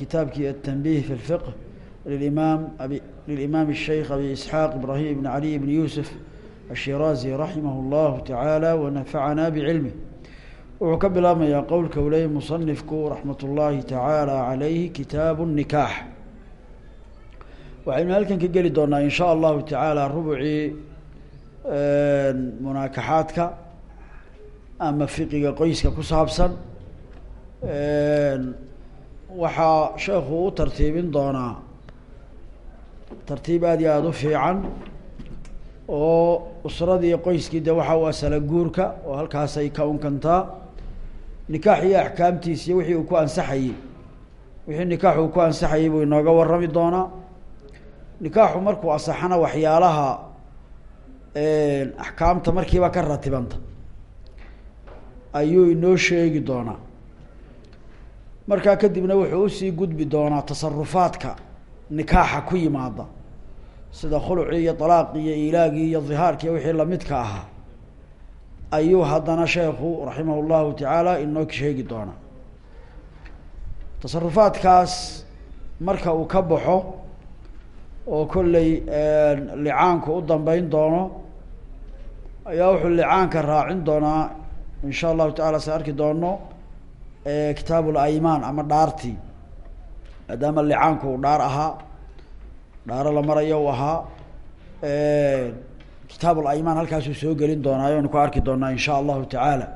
kitaabkii التنبيه في الفقه للإمام أبي للإمام الشيخ أبي إسحاق إبراهيم بن علي بن يوسف الشيرازي رحمه الله تعالى ونفعنا بعلمه wuxuu ka bilaabmayaa qowlka uu leeyay musanifku raxmat ullaahi tacaala calayhi kitaabu nikaax waxaynu halkan ka geli doonaa in sha allahu tacaala rubucii munaakaxaadka ama fiqiga qoyska ku saabsan waxaa sheekhu u tartiibin doonaa tartiib aada iyo aada u fiican oo usradii qoyskii de waxa u asala guurka oo halkaasay ka unkantaa nikaax iyo axkaamtiisiyo wixii uu ku ansaxayey wixii nikaax uu ku ansaxayey buu inooga warrami doonaa nikaaxu markuu asaxana waxyaalaha axkaamta markiiba ka ratibanta ayuu inoo sheegi doonaa markaa kadibna wuxuu u sii gudbi doonaa tasarufaadka nikaaxa ku yimaada. Sida khulucii iyo alaaqii iyo ilaagii iyo dihaarkii wixii lamidka ahaa. Ayuu haddana sheekhu raximah llahu tacaala inoo sheegi doonaa. Tasarufaadkaas marka uu ka baxo oo kolley licaanku u dambeyn doono ayaa wuxuu licaanka raacin doonaa. In sha allahu tacala se arki doono kitaab laymaan ama dhaartii. Maadaama licaanku uu dhaar ahaa dhaaro la marayo u ahaa kitaab laymaan halkaasuu soo gelin doonaa ayanu ku arki doonaa in sha allahu tacaala.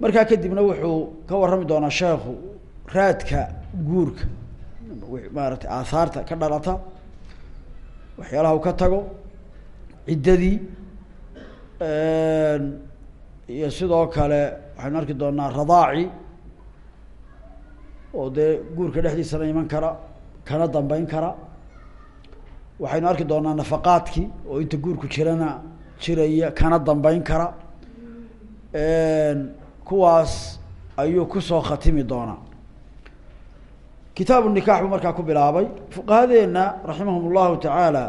Markaa kadibna wuxuu ka warrami doonaa sheekhu raadka guurka maaragtay aahaarta ka dhalata waxyaalaha u ka tago ciddadii iyo sidoo kale waxaynu arki doonaa radaaci oo dee guurka dhexdiisana iman kara kana dambeyn kara. Waxaynu arki doonaa nafaqaadkii oo inta guurku jirana jiraya kana dambeyn kara. Kuwaas ayuu ku soo khatimi doonaa. Kitaabu nikax buu markaa ku bilaabay. Fuqahadeena raximahum llahu tacaala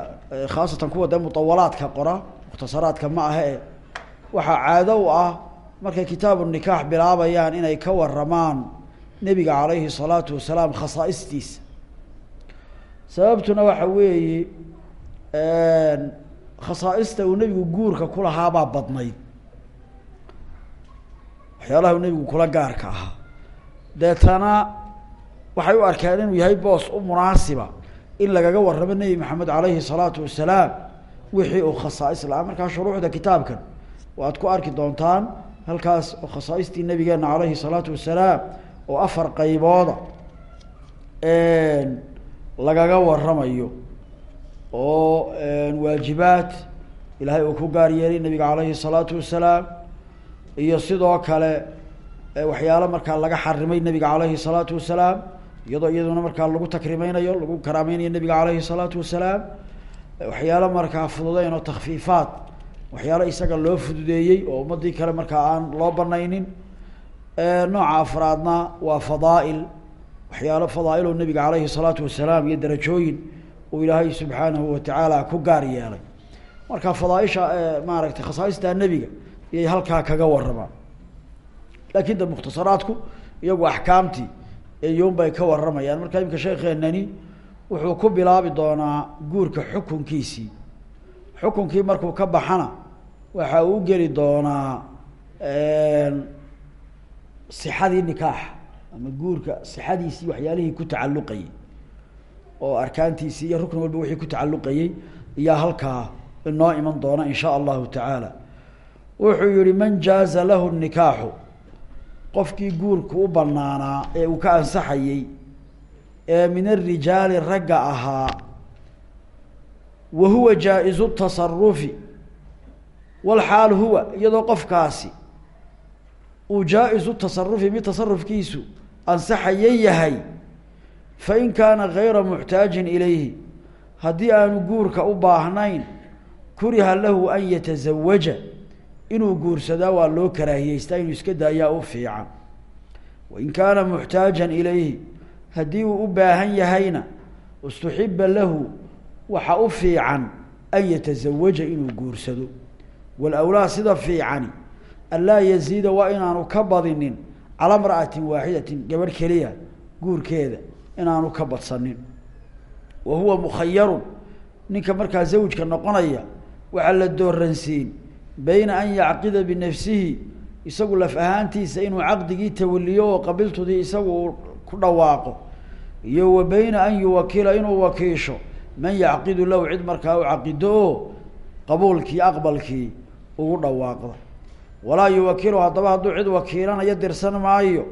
khaasatan kuwa dee mutawalaadka qora mukhtasaraadka ma aha e waxaa caado u ah markay kitaabu nikaax bilaabayaan inay ka waramaan nebiga calayhi الsalaatu wasalaam khasaa'istiisa sababtuna waxa weeye khasaa'ista uu nebigu guurka kulahaabaa badnayd waxyaalaha uu nebigu kula gaarka ahaa deetana waxay u arkeen inuu yahay boos u munaasiba in lagaga warramo nebi maxamed alayhi الsalaatu wasalaam wixii uu khasaais lahaa markaa shuruuxda kitaabkan waad ku arki doontaan halkaas oo khasaaistii nabigeena alayhi الsalaatu wasalaam oo afar qaybooda lagaga waramayo oo waajibaad ilaahay uu ku gaar yeelay nabiga alayhi الsalaatu wasalaam iyo sidoo kale waxyaalo markaa laga xarimay nabiga alayhi الsalaatu wasalaam iyadoo iyaduna markaa lagu takrimeynayo lagu karaameynayo nabiga alayhi الsalaatu wasalaam waxyaalo markaa fududeyn oo takfiifaad waxyaalo isaga loo fududeeyey oo ummadii kale markaa aan loo banaynin nooca afraadna waa fadaail. Waxyaalo fadaail oo nabiga alayhi الsalaatu wasalaam iyo darajooyin uu ilaahay subxaanahu watacaala ku gaar yeelay. Marka fadaaisha maaragtay khasaaista nebiga iyay halkaa kaga waramaan laakin de mukhtasaraadku iyagu axkaamtii iyun bay ka waramayaan marka imika sheekeenani wuxuu ku bilaabi doonaa guurka xukunkiisii. Xukunkii markuu ka baxana waxa uu geli doonaa sixadii nikaaxa ama guurka sixadiisii waxyaalihii ku tacalluqayey oo arkaantiisii iyo rukn walba wixii ku tacalluqayey iyaa halkaa inoo iman doona in sha allahu tacaala. Wuxuu yihi man jaaza lahu nikaaxu qofkii guurku u banaanaa ee uu ka ansaxayey ee min arijaali ragga ahaa wa huwa jaa-izu tasarufi walxaal huwa iyadoo qofkaasi uu jaa-isu tasarufi mid tasarufkiisu ansaxaya yahay fain kaana gayra muxtaajin ilayhi haddii aanu guurka u baahnayn kuriha lahu an yatazawaja inuu guursadaa waa loo karaahiyeystaa inuu iska daayaa u fiican. Wain kaana muxtaajan ilayhi haddii uu u baahan yahayna istuxiba lahu waxa u fiican an yatazawaja inuu guursado. Walawlaa sida fiicani anlaa yaziida waa inaanu ka badinin calaa mra'atin waaxidatin gabadh keliya guurkeeda inaanu ka badsanin wa huwa mukhayarun ninka markaa zawjka noqonaya waxaa la dooransiin bayna an yacqida binafsihi isagu laf ahaantiisa inuu caqdigii tawaliyo oo qabiltudii isagu uu ku dhawaaqo iyo wa bayna an yuwakila inuu wakiisho man yacqidu lahu cid markaa u caqido oo qabuulkii aqbalkii ugu dhawaaqda walaa yuwakilu haddaba hadduu cid wakiilanayo dirsan maayo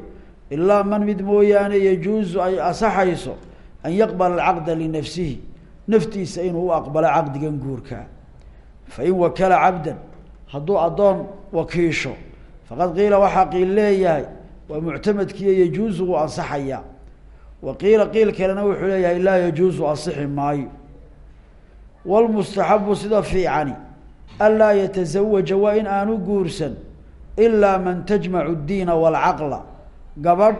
ilaa man mid mooyaane yajuuzu ay asaxayso an yaqbala alcaqda linafsihi naftiisa inuu u aqbalo caqdigan guurkaa fain wakala cabdan hadduu addoon wakiisho faqad qiila waxaa qiil leeyahay waa muctamadkiiyo yajuuzu wuu ansaxayaa wa qiila qiil kalena wuxuu leeyahay laa yajuuzu ansixi maayo. Wlmustaxabu sida fiicani anlaa yatazawaja waa in aanu guursan ilaa man tajmacu اdiina wاlcaqla gabadh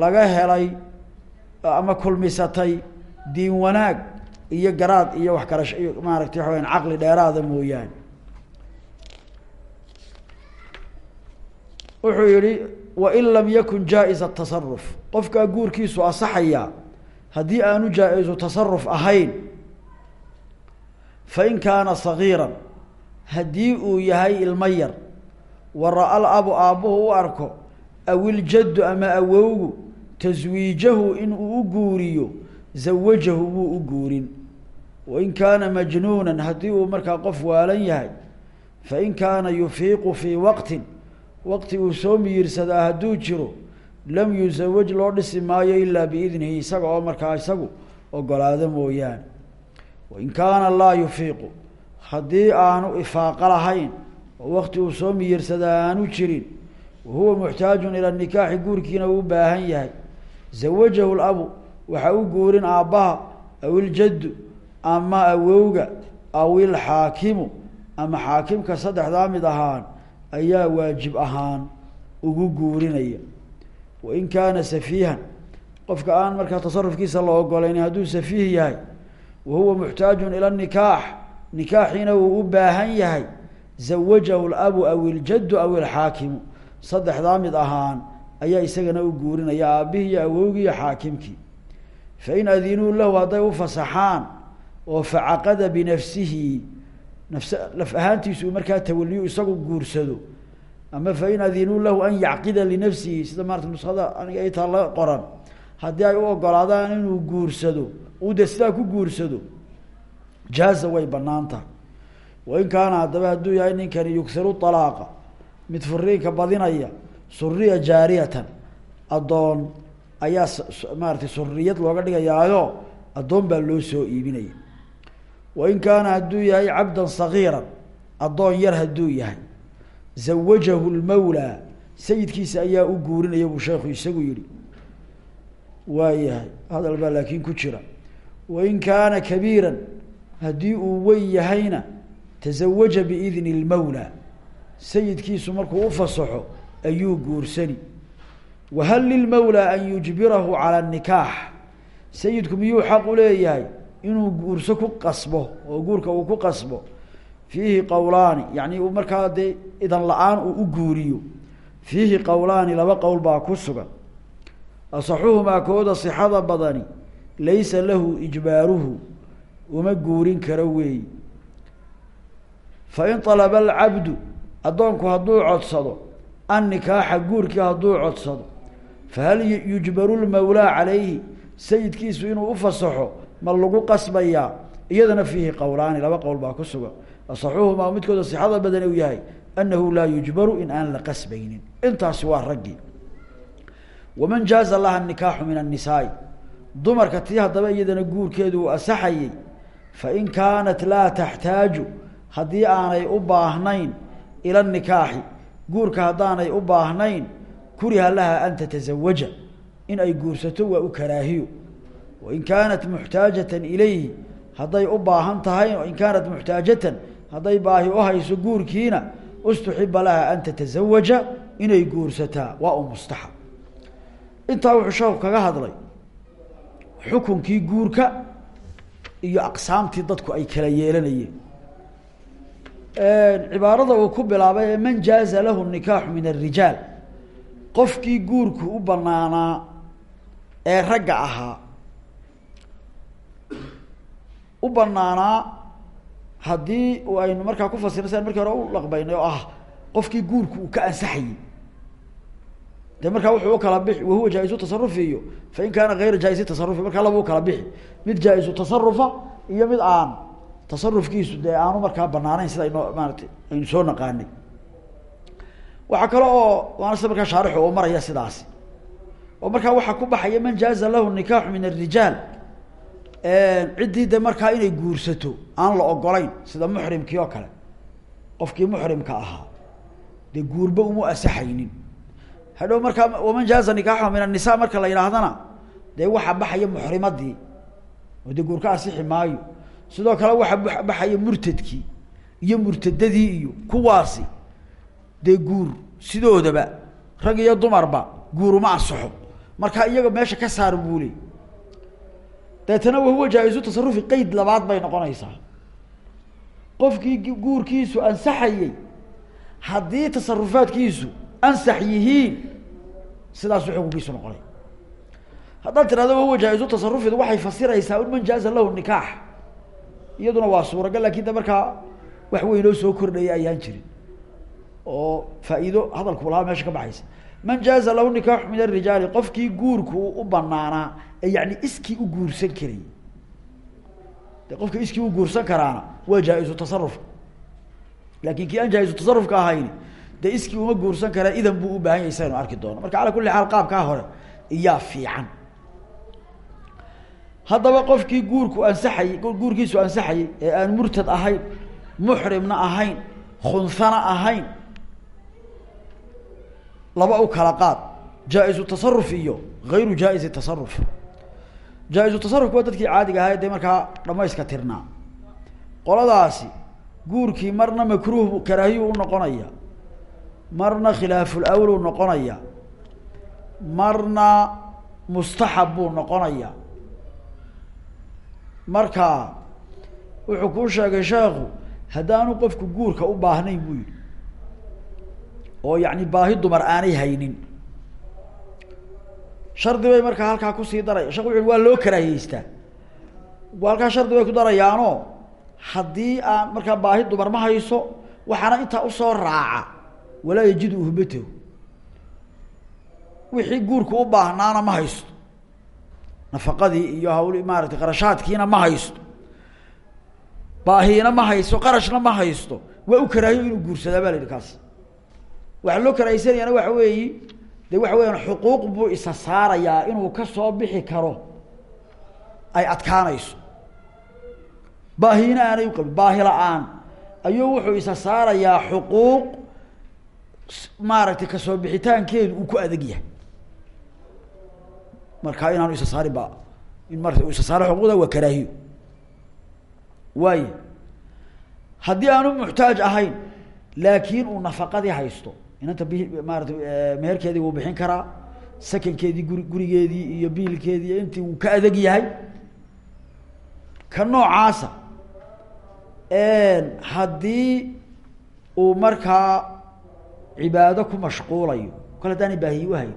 laga helay ama kulmisatay diin wanaag iyo garaad iyo wax kala waxa wayaan caqli dheeraada mooyaane wuxuu yihi wain lam yakun jaa-iza tasaruf qofkaa guurkiisu asaxayaa haddii aanu jaa-izu tasaruf ahayn fain kaana sagiira haddii uu yahay ilmo yar wa ra'a labu aabbuhu u arko aw iljaddu ama awowgu taswiijahu in uu u guuriyo zawajahu wuu u guurin. Wain kaana majnuunan haddii uu markaa qof waalan yahay fain kaana yufiiqu fii waqtin waqti uu soo miyirsadaa hadduu jiro lam yusawaj loo dhisi maayo ilaa biidnihi isaga oo markaa isagu ogolaado mooyaane. Wain kaana laa yufiiqu haddii aanu ifaaqo lahayn oo wakti uu soo miyirsadaa aanu jirin wahuwa muxtaajun ila nikaaxi guurkiina uu u baahan yahay. Zawajahu labu waxaa u guurin aabbaha aw iljaddu ama awowga aw ilxaakimu ama xaakimka saddexdaa mid ahaan ayaa waajib ahaan ugu guurinaya. Wain kaana safiihan qofka aan markaa tasarufkiisa la ogolayn hadduu safiih yahay wahuwa muxtaajun ila nikaax nikaaxiina uu u baahan yahay zawajahu labu aw iljaddu aw ilxaakimu saddexdaa mid ahaan ayaa isagana u guurinaya aabbihii iyo awowgii iyo xaakimkii. Fain adinuu lahu hadday u fasaxaan oo facaqada binafsihi nafs laf ahaantiisu markaa tawaliyu isagu guursado ama fain adinuu lahu an yacqida linafsihi sida maarata nuskhada aniga ay taa la qoran haddii ay u ogolaadaan inuu guursado uu de sidaa ku guursado jaaza way bannaan tahay wain kaana haddaba hadduu yahay ninkani yughiru alaaqa mid furiinka badinaya suriya jaariyatan. Addoon ayaa maaratay suriyad looga dhigayaayo addoon baa loo soo iibinaya. Wain kaana hadduu yahay cabdan sagiiran addoon yar hadduu yahay. Zawajahu lmawlaa sayidkiisa ayaa u guurinaya buu sheekhu isagu yihi waa yahay hadal baa laakiin ku jira. Wain kaana kabiiran haddii uu weyn yahayna tazawaja biidni lmawlaa sayidkiisu markuu u fasaxo ayuu guursani. Wahal lilmawlaa an yujbirahu cala nikaax. Sayidku miyuu xaq u leeyahay? Inuu guurso ku qasbo oo guurka uu ku qasbo. Fiihi qowlaani yani uu markaa dee idan la'aan uu u guuriyo. Fiihi qowlaani laba qowl baa ku sugan. Asaxuhumaa kooda sixada badani laysa lahu ijbaaruhu uma guurin karo weeyi. Fain alaba alcabdu addoonku hadduu codsado an nikaaxa guurkii hadduu codsado fahal yujbaru lmawlaa calayhi sayidkiisu inuu u fasaxo ma lagu qasbayaa iyadana fiihi qowlaani laba qowl baa ku sugan. Asaxuhumaa midkooda sixada badan uu yahay annahu laa yujbaru in aan la qasbaynin. Intaasi waa raggii waman jaaza laha nikaaxu min annisaai dumarka tii haddaba iyadana guurkeedu uu asaxayey fain kaanat laa taxtaaju haddii aanay u baahnayn ila nikaaxi guurka haddaanay u baahnayn kuriha laha an tatazawaja in ay guursato waa u karaahiyo. Wain kaanat muxtaajatan ilayhi hadday u baahan tahay in kaanat muxtaajatan hadday baahi u hayso guurkiina ustuxiba laha an tatazawaja inay guursataa waa u mustaxab. Intaa wuxuu sheeku kaga hadlay xukunkii guurka iyo aqsaamtii dadku ay kala yeelanayeen. Cibaarada uu ku bilaabay ee man jaaza lahu nikaaxu min arijaal qofkii guurku u banaanaa ee ragga ahaa u banaanaa haddii aynu markaa ku fasirna san markii hore u laqbaynay oo ah qofkii guurku uu ka ansaxayey de markaa wuxuu u kala bixi wahuwa jaa-isu tasarufi iyo fain kaana gayra jaa-isi tasarufi markaa laba mid jaa-isu iyo mid aan tasarufkiisu dee aanu markaa banaaneyn sida aynoo maarata aynu soo naqaanay. Waxaa kale oo waana sida markaa shaarixu maraya sidaasi. Oo markaa waxaa ku baxaya man jaaza lahu nikaaxu min arijaal ciddii de markaa inay guursato aan la ogolayn sida muxrimkii kale. Qofkii muxrimka ahaa dee guurba uma asaxaynin hadhow markaa waman jaaza nikaaxuha min anisa marka la yidhaahdana dee waxaa baxaya muxrimadii oo dee guur ka asixi maayo sidoo kale waxaa baxaya murtadkii iyo murtadadii iyo kuwaasi. Dee guur sidoodaba rag iyo dumarba guur uma ansaxo. Marka iyaga meesha ka saar buu leey deetana wahuwa jaa-isu tasarufi qeyd labaad bay noqonaysaa. Qofkii guurkiisu ansaxayey haddii tasarufaadkiisu ansax yihiin sidaasuu xukunkiisu noqonay haddaad tirahdo wahuwa tasarufidu waxay fasiraysaa un man jaaza lahu nikaax iyaduna waa suuragal laakiin de markaa wax weynoo soo kordhaya ayaan jirin oo faa-iido hadalku lahaa meesha ka baxaysa man jaaza lahu nikaaxu min arijaali qofkii guurku u banaanaa ee yani iskii u guursan karayy de qofka iskii u guursan karaana waa jaa-isu tasaruf laakin kii aan jaa-isu tasarufka ahayn dee iskii uma guursan karaa idan buu u baahan yahay saynu arki doono. Marka ala kulli xaal qaabkaa hore iyaa fiican. Haddaba qofkii guurku ansaxayey guurkiisu ansaxayey ee aan murtad ahayn muxrimna ahayn khunsana ahayn laba u kala qaad. Jaa-isu iyo gayru jaa-isi tasaruf jaa-isu tasarufku waa dadkii caadiga ahaa dee markaa dhamayska tirnaa. Qoladaasi guurkii marna makruuh karaahiyu u noqonaya marna khilaaful awlu noqonaya marna mustaxab buu noqonaya. Marka wuxuu kuu sheegay sheekhu haddaanu qofku guurka u baahnayn buu yihi oo yacni baahi dumar aanay haynin. Shardi bay markaa halkaa ku sii daraya. Shek wuxu waa loo karaahiyeystaa halkaa shardi bay ku darayaanoo haddii aan markaa baahi dumar ma hayso waxaana intaa u soo raaca walaa yajidu uhbatahu. Wixii guurku u baahnaana ma haysto. Nafaqadii iyo hawl maaratay qarashaadkiina ma haysto. Baahiina ma haysto qarashna ma haysto. Waa u karaahiyo inuu guursadaa ba la yihi kaas. Waxaa loo karaahiysanayaana waxa weeyi de waxa weyaan xuquuq buu isa saarayaa inuu ka soo bixi karo. Ay adkaanayso. Baahiina aanay uqabin baahi la'aan. Ayuu wuxuu isa saarayaa xuquuq maaragtay ka soo bixitaankeedu uu ku adag yahay. Markaa inaanu isa saarin ba in marata uu isa saaro xuquuqda waa karaahiyo. Waayo haddii aanu muxtaaj ahayn laakiin uu nafaqadii haysto inanta bi maarata meherkeedii wuu bixin karaa sakankeedii guri gurigeedii iyo biilkeedii intii uu ka adag yahay ka noocaasa haddii uu markaa cibaado ku mashquulayo kol haddaanay baahiyi uhayn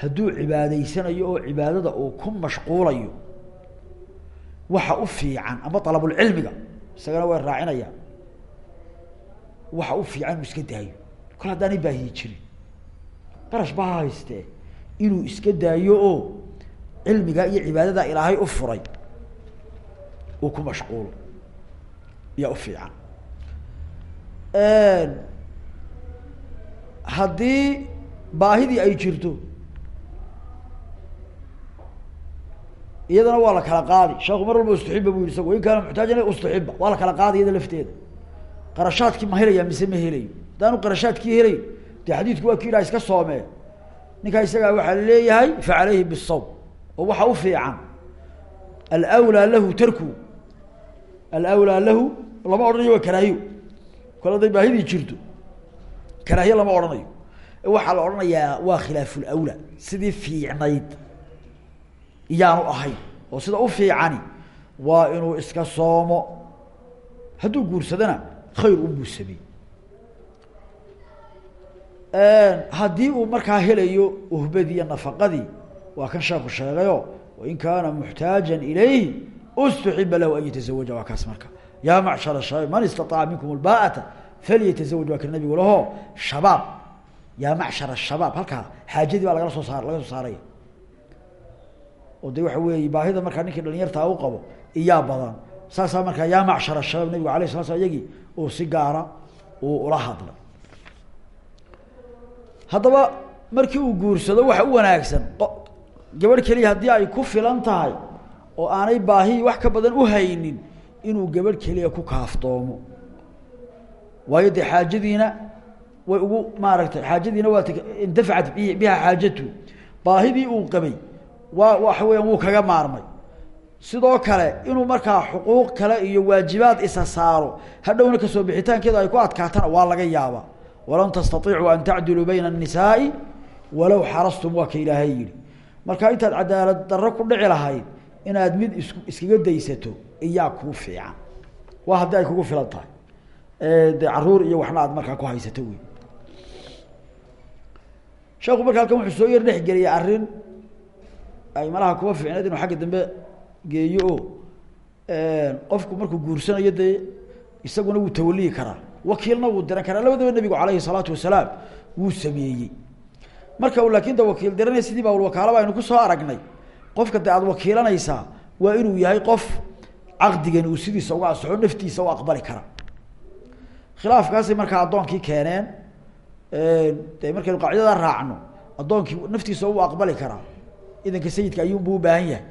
hadduu cibaadaysanayo oo cibaadada uu ku mashquulayo waxa u fiican ama dalabulcilmiga isagana way raacinayaan waxa u fiican inuu iska daayo. Kol haddaanay baahiyi jirin. Qarash ba ha haystee inuu iska daayo oo cilmigaa iyo cibaadada ilaahay u furay uu ku mashquulo iyaa u fiican haddii baahidii ay jirto iyadana waa la kala qaadi. Sheekhu mar walba ustuxiba bu yihi isago in kaana muxtaajan ustuxiba waa la kala qaadi iyada lafteeda. Qarashaadkii ma helaya mise ma helayo? Haddaanu qarashaadkii helayn dee xadiidku waa ki iska soomee. Ninkaa isagaa waxaa leeyahay fa caleyhi bisawm oo waxa u fiican. Alawlaa lahu tarku. Alawlaa lahu lama odhanayo waa karaahiyo kol haday baahidii jirto karaahiye lama odhanayo. Waxaa la odhanayaa waa khilaafulawla sidii fiicnayd iyaanu ahayn. Oo sida u fiicani waa inuu iska soomo. Hadduu guursadana khayr unbuu sameey haddii uu markaa helayo uhbadii iyo nafaqadii waa kan sheeku sheegayo wain kaana muxtaaja ilayhi ustuxiba lahu an yatazawaja waa kaas marka. Yaa macshar shabaab man istaطaca minkum lbaata falyatazawaj waa ka nabigu laho shabaab yaa macshar shabaab halkaa xaajadii baa lagala soo saar laga soo saaraya oo de waxa weeye baahida markaa ninkii dhalinyartaa u qabo iyaa badan saasaa markaa yaa macshar shabaab nabigu alayh sala slam iyagii uu si gaara uu ula hadlay haddaba markii uu guursado waxa u wanaagsan gabadh keliya haddii ay ku filan tahay oo aanay baahi wax ka badan u haynin inuu gabadh keliya ku kaaftoomo waayo dee xaajadiina way ugu maaragtay xaajadiina waa intafacat biha xaajatu baahidii uu qabay waa waxa weeyaan wuu kaga maarmay. Sidoo kale inuu markaa xuquuq kale iyo waajibaad isa saaro hadhowna ka soo bixitaankeedu ay ku adkaatana waa laga yaabaa. Walan tastaiicuu an tacdiluu bayna الnisaai walow xarastum waa ka ilaahay marka intaad cadaalad daro ku dhici lahayd inaad mid is iskaga daysato iyaa kuu fiican. Waa haddii ay kugu filan tahay de carruur iyo waxna aad markaa ku haysato wey sheeku marka halkan wuxuu soo yar dhexgeliyay arrin ay malaha kuwa fiicneed inuu xagga dambe geeyo o qofku markuu guursanayo dee isaguna wuu tawaliyi karaa. Wakiilna wuu diran karaa. Labadaba nebigu alayhi salaatu wasalaam wuu sameeyey. Marka uu laakin da wakiil diranaya sidii baa wakaalaba aynu ku soo aragnay. Qofka de aad wakiilanaysaa waa inuu yahay qof caqdigani uu sidiisa uga asaxo naftiisa u aqbali kara khilaafkaasay markaa addoonkii keeneen de markaynu qaacidada raacno addoonkii naftiisa u aqbali karaa idanka sayidka ayuunbu u baahan yahay.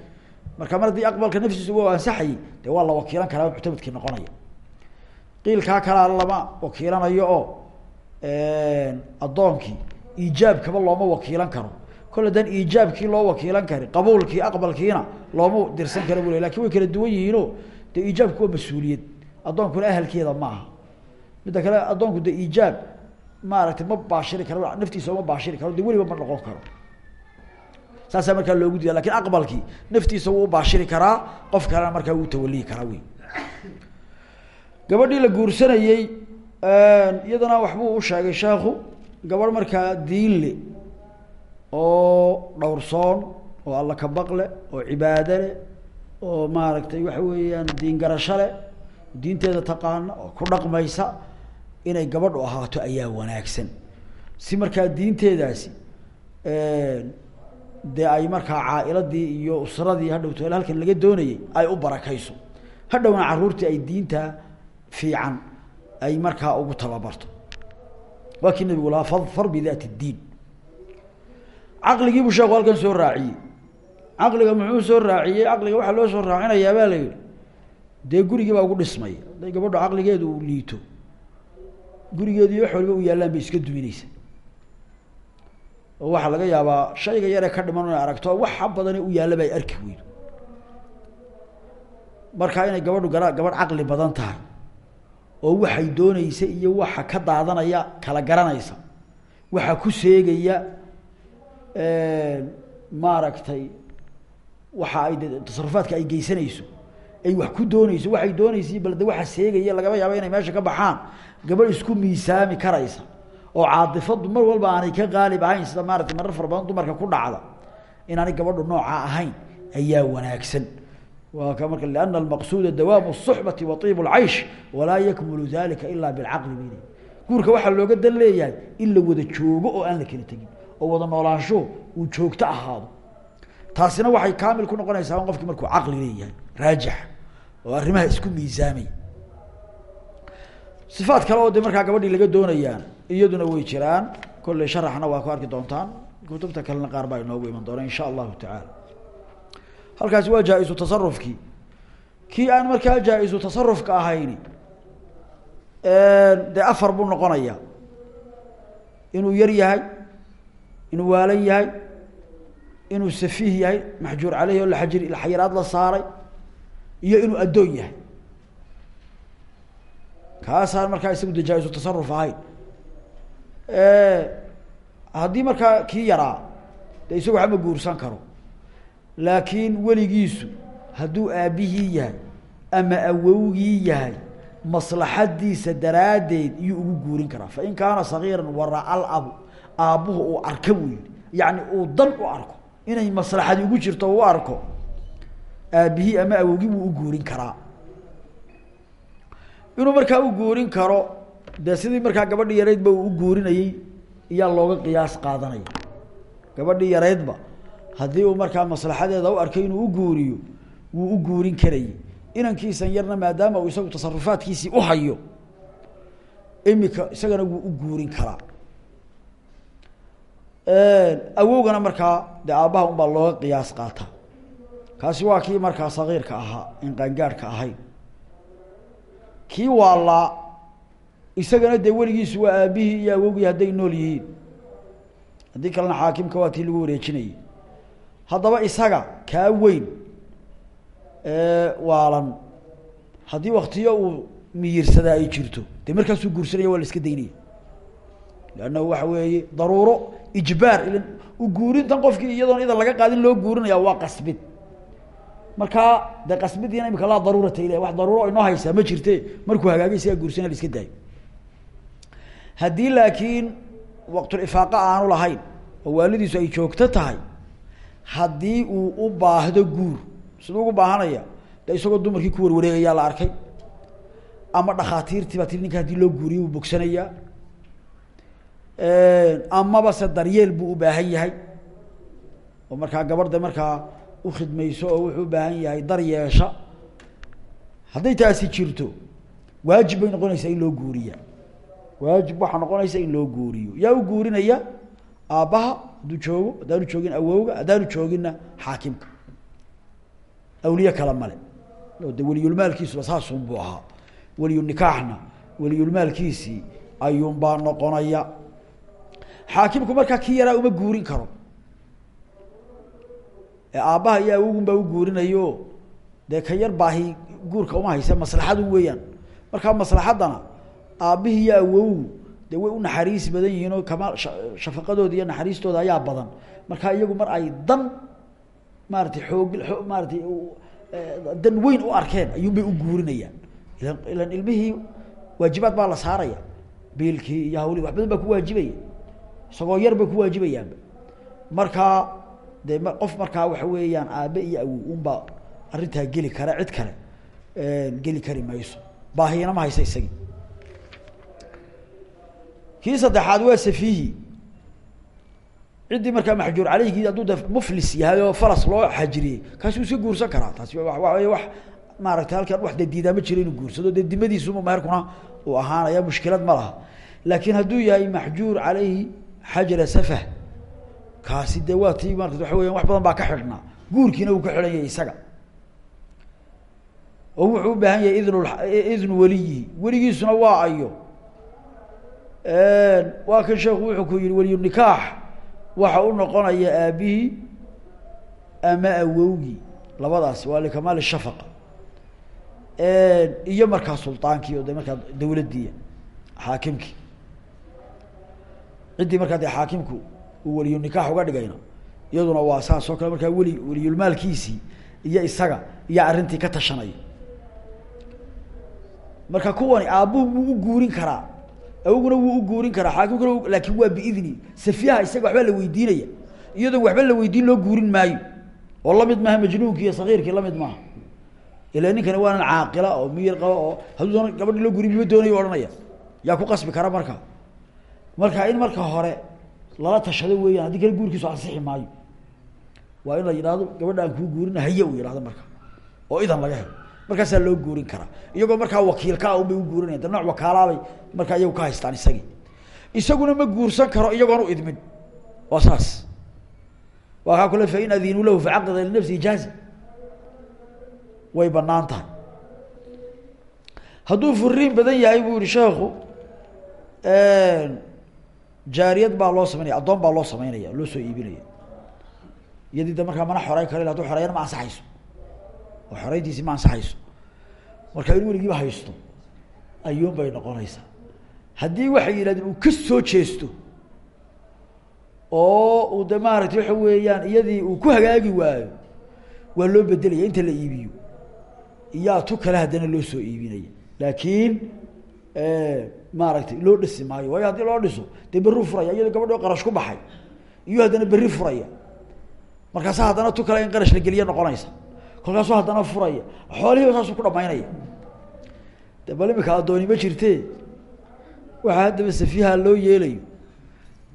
Marka mar aqbalka naftiisa u ansaxayay de waa la wakiilan karaa muctamadkii noqonaya. Qiilkaa kalaa lama wakiilanayo oo addoonkii iijaabkaba looma wakiilan karo. Kol haddaan loo wakiilan karin qabuulkii aqbalkiina looma dirsan kara bu way kala duwan yihiino de iijaabku waa mas'uuliyad. Addoonkuna ahalkeeda midda kale addoonku de iijaab maaragtay ma baashiri karo naftiisa uma baashiri karo de weliba ma noqon karo. Saasaa markaa loogu diida laakiin aqbalkii naftiisa wuu baashiri karaa qof kalena markaa wuu tawaliyi karaa wey gabadhii la guursanayey iyadana waxbuu u sheegay sheekhu gabadh markaa diin le oo dhowrsoon oo alla kabaq leh oo cibaado leh oo maaragtay waxa weeyaan diin leh diinteeda taqaana oo ku dhaqmaysa inay gabadhu ahaato ayaa wanaagsan. Si markaa diinteedaasi dee ay markaa caa'iladii iyo usradii hadhowto halkan laga doonayay ay u barakayso. Hadhowna caruurtii ay diinta fiican ay markaa ugu tababarto. Waa kii nabigu lahaa fadfar bidaat اdiin caqligiibuu sheeku halkan soo raaciyey. Caqliga muxuu soo raaciyey? Caqliga waxaa loo soo raacinayaa baa la yihi dee gurigii baa ugu dhismaya. Haday gabadho caqligeedu liito gurigeedu wax waliba u yaallaan bay iska dumineysa oo waxaa laga yaabaa shayga yaree ka dhiman inay aragto waxa badane u yaallaba ay arki weydo markaa inay gabadhu gara gabadh caqli badan tahay oo waxay dooneysa iyo waxa ka daadanaya kala garanaysa waxa ku seegaya maaragtay waxa ay de tasarufaadka ay geysanayso ay wax ku dooneyso waxay dooneysa balde waxa seegaya lagaba yaaba inay meesha ka baxaan gabadh isku miisaami karaysa oo caadifadu mar walba aanay ka qaalib ahayn sida maaratay marar fara badan dumarka ku dhacda inaanay gabadhu nooca ahayn ayaa wanaagsan waa ka marka liana almaqsuuda dawaamu الصuxbati wa طiib اlcaysh walaa yakmulu dalika ila bilcaqli bayl guurka waxaa looga dan leeyahay in la wada joogo oo aan la kala tegin oo wada noolaansho uu joogto ahaado taasina waxay kaamil ku noqonaysaa qofki markuu caqli leeyahay raajix oo arrimaha isku miisaamay sifaad kale oo de markaa gabadhii laga doonayaan iyaduna way jiraan. Kolley sharaxna waa ku arki doontaan. Kutubta kalena qaar baa inoogu iman doona insha allahu tacaala. Halkaasi waa jaa-isu tasarufkii kii aan markaa jaa-isu tasarufka ahayni dee afar buu noqonayaa inuu yar yahay inuu waalan yahay inuu safiih yahay maxjuur caleyhi oo laajir xayiraad la saaray iyo inuu addoon yahay kaasaan markaa isagu de jaa-isu tasaruf ahayn haddii markaa kii yaraa de isagu waxba guursan karo. Laakiin weligiisu hadduu aabbihii yahay ama awowgii yahay maslaxadiisa daraaddeed iyuu ugu guurin karaa. Fain kaana sagiiran wara alabu aabbuhu uu arka buu yihi yacni uu dan u arko. Inay maslaxadi ugu jirto u arko. Aabbihii ama awowgii buu u guurin karaa inuu markaa u guurin karo dee sidii markaa gabadhii yareydba uu u guurinayey iyaa looga qiyaas qaadanaya gabadhii yareydba haddii uu markaa maslaxadeeda u arkay inuu u guuriyo wuu u guurin karayey inankiisan yarna maadaama uu isagu tasarufaadkiisii u hayo imika isagana wuu u guurin karaa. Awowgana markaa dee aabbaha un baa looga qiyaas qaataa. Kaasi waa kii markaa sagiirka ahaa in qaangaadhka ahayn kii waalaa isagana dee weligiisu waa aabihii iyo awowgii hadday nool yihiin. Haddii kalena xaakimka waa tii lagu wareejinayay. Haddaba isaga kaa weyn waalan. Haddii waktiyo uu miyirsadaa ay jirto dee markaasuu guursanaya waa la iska daynaya. Leannahu waxa weeye daruuro ijbaar u guurintan qofkii iyadoon idan laga qaadin loo guurinaya waa qasbid markaa dee qasbidiina imika laa daruurata ile wax daruuro inoo haysaa ma jirte markuu hagaagay la iska daayo haddii laakiin waqtulifaaqa aanu lahayn oo waalidiisu ay joogto tahay haddii uu u baahdo guur siduu ugu baahanaya de isagoo dumarkii ku warwareegayaa la arkay ama dhakhaatiirtii baa tii ninka haddii loo guuriyo uu bogsanayaa amaba se daryeel buu u baahan yahay oo markaa gabadha markaa ukhidmayso oo wuxuu ubaahan yahay daryeesha hadday taasi jirto waajib bay noqonaysaa in loo guuriya waajib waxaa noqonaysa in loo guuriyo. Yaa u guurinaya aabbaha hadduu joogo haddaanu joogin awowga haddaanu jooginna xaakimka. Awliye kale male. Oo de weliyulmaalkiisuba ahaa. Weliyunikaaxna weliyulmaalkiisii ayuunbaa noqonaya. Xaakimku markaa kii yaraa uma guurin karo aabbaha iyo awogun baa u guurinayo. Dee ka yar baahi guurka uma haysa maslaxadu weeyaan. Markaa maslaxaddana aabbihii iyo awowgu dee way u naxariis badan yihiin oo kamaal shafaqadooda iyo naxariistooda ayaa badan. Markaa iyagu mar ay dan maaratay xoog o maaratay dan weyn u arkeen ayuunbay u guurinayaan. Ilan ilan ilmihii waajibaad baa la saaraya. Biilkii iyo hawlii wax badan baa ku waajibaya. Isagoo yar bay ku waajibayaanba markaa dee qof markaa waxa weeyaan aabe iyo awow unbaa arrintaa geli kara cid kale geli kari mayso. Baahiyana ma haysa isagii. Kii saddexaad waa safiihi. Ciddii markaa maxjuur caleyhkii hadduu de muflis yahay oo faras loo xajiriyey kaasi uu iska guursan karaa. Taasi waa wax maaragtay halkan wax de diidaa ma jiro inuu guursado dee dimadiisuma meherkuna uu ahaanaya mushkilad ma laha. Laakiin hadduu yahay maxjuur caleyhi xajra safah kaasi dee waa tii marka waxa weya wax badan baa ka xidhnaa. Guurkiina uu ka xidhan yahay isaga. Oo wuxuu u baahan yahay idn idnu weliyihi weligiisuna waa ayo. Waa kan sheekhu wuxuu ku yihi weliyu nikaax waxa u noqonaya aabihii ama awowgii. Labadaas waa likamaal shafaqa. Iyo markaa sultaankii oo de markaa dawladdiiya xaakimkii ciddii markaa dee uu weliyu uga dhigayna iyaduna waa saas oo kale markaa weli weliyulmaalkiisii iyo isaga iyo arrintii ka tashanaya marka kuwani aabbuhu wuu u guurin karaa. Awoguna wuu u guurin karaa. Xaakimkuna laakin waa biidni. Safiyaha isaga waxbaa la weydiinaya. Iyadoon waxba la weydiin loo guurin maayo. Oo la mid maaha majnuunkii iyo sagiirkii la mid maaha. Ila ninkani waanan caaqila oo miyir qaba oo hadduu doona gabadhi loo guurin mima doonayo ohanaya yaa ku qasbi kara marka. Marka in marka hore lala tashado weeyaan haddii kale guurkiisu ansixi maayo. Waa in la yidhahdo gabadha aan kuu guurina haye uu yidhahdo marka. Oo idan laga helo. Markaasaa loo guurin karaa. Iyagoo markaa wakiilka ah unbay u guurinayan de nooc wakaalaabay markaa iyagu ka haystaan isagii. Isaguna ma guursan karo iyagoon u idmin. Waa saas. Waa kaa kule fain adinuu lahu facaqida linafsi ijaaza way bannaan tahay. Hadduu furiin badan yahay buu yihi sheekhu jaariyad baa loo sameynaya addoon baa loo sameynaya loo soo iibinaya. Iyadii de markaa mana xoreyn karo ila hadu xoreeyana ma ansaxayso. Oo xoreyntiisi ma ansaxayso. Marka in weligiiba haysto ayuun bay noqonaysaa. Haddii waxay yidhahdeen uu ka soo jeesto oo uu de maaragtay waxa weeyaan iyadii uu ku hagaagi waayo waa loo bedelaya inta la iibiyo. Iyaa tu kale haddana loo soo iibinaya. Laakiin maaragtay loo dhisi maayo. Waayo haddii loo dhiso dee berru furaya gabadho qarash ku baxay. Iyo haddana berri furaya. Markaasa haddana tu kale in qarash la geliya noqonaysa. Kolkaasuu haddana furaya. Xoolihiiba saasuu ku dhamaynaya de bal imika addooni ma jirte waxaa haddaba safiiha loo yeelayo.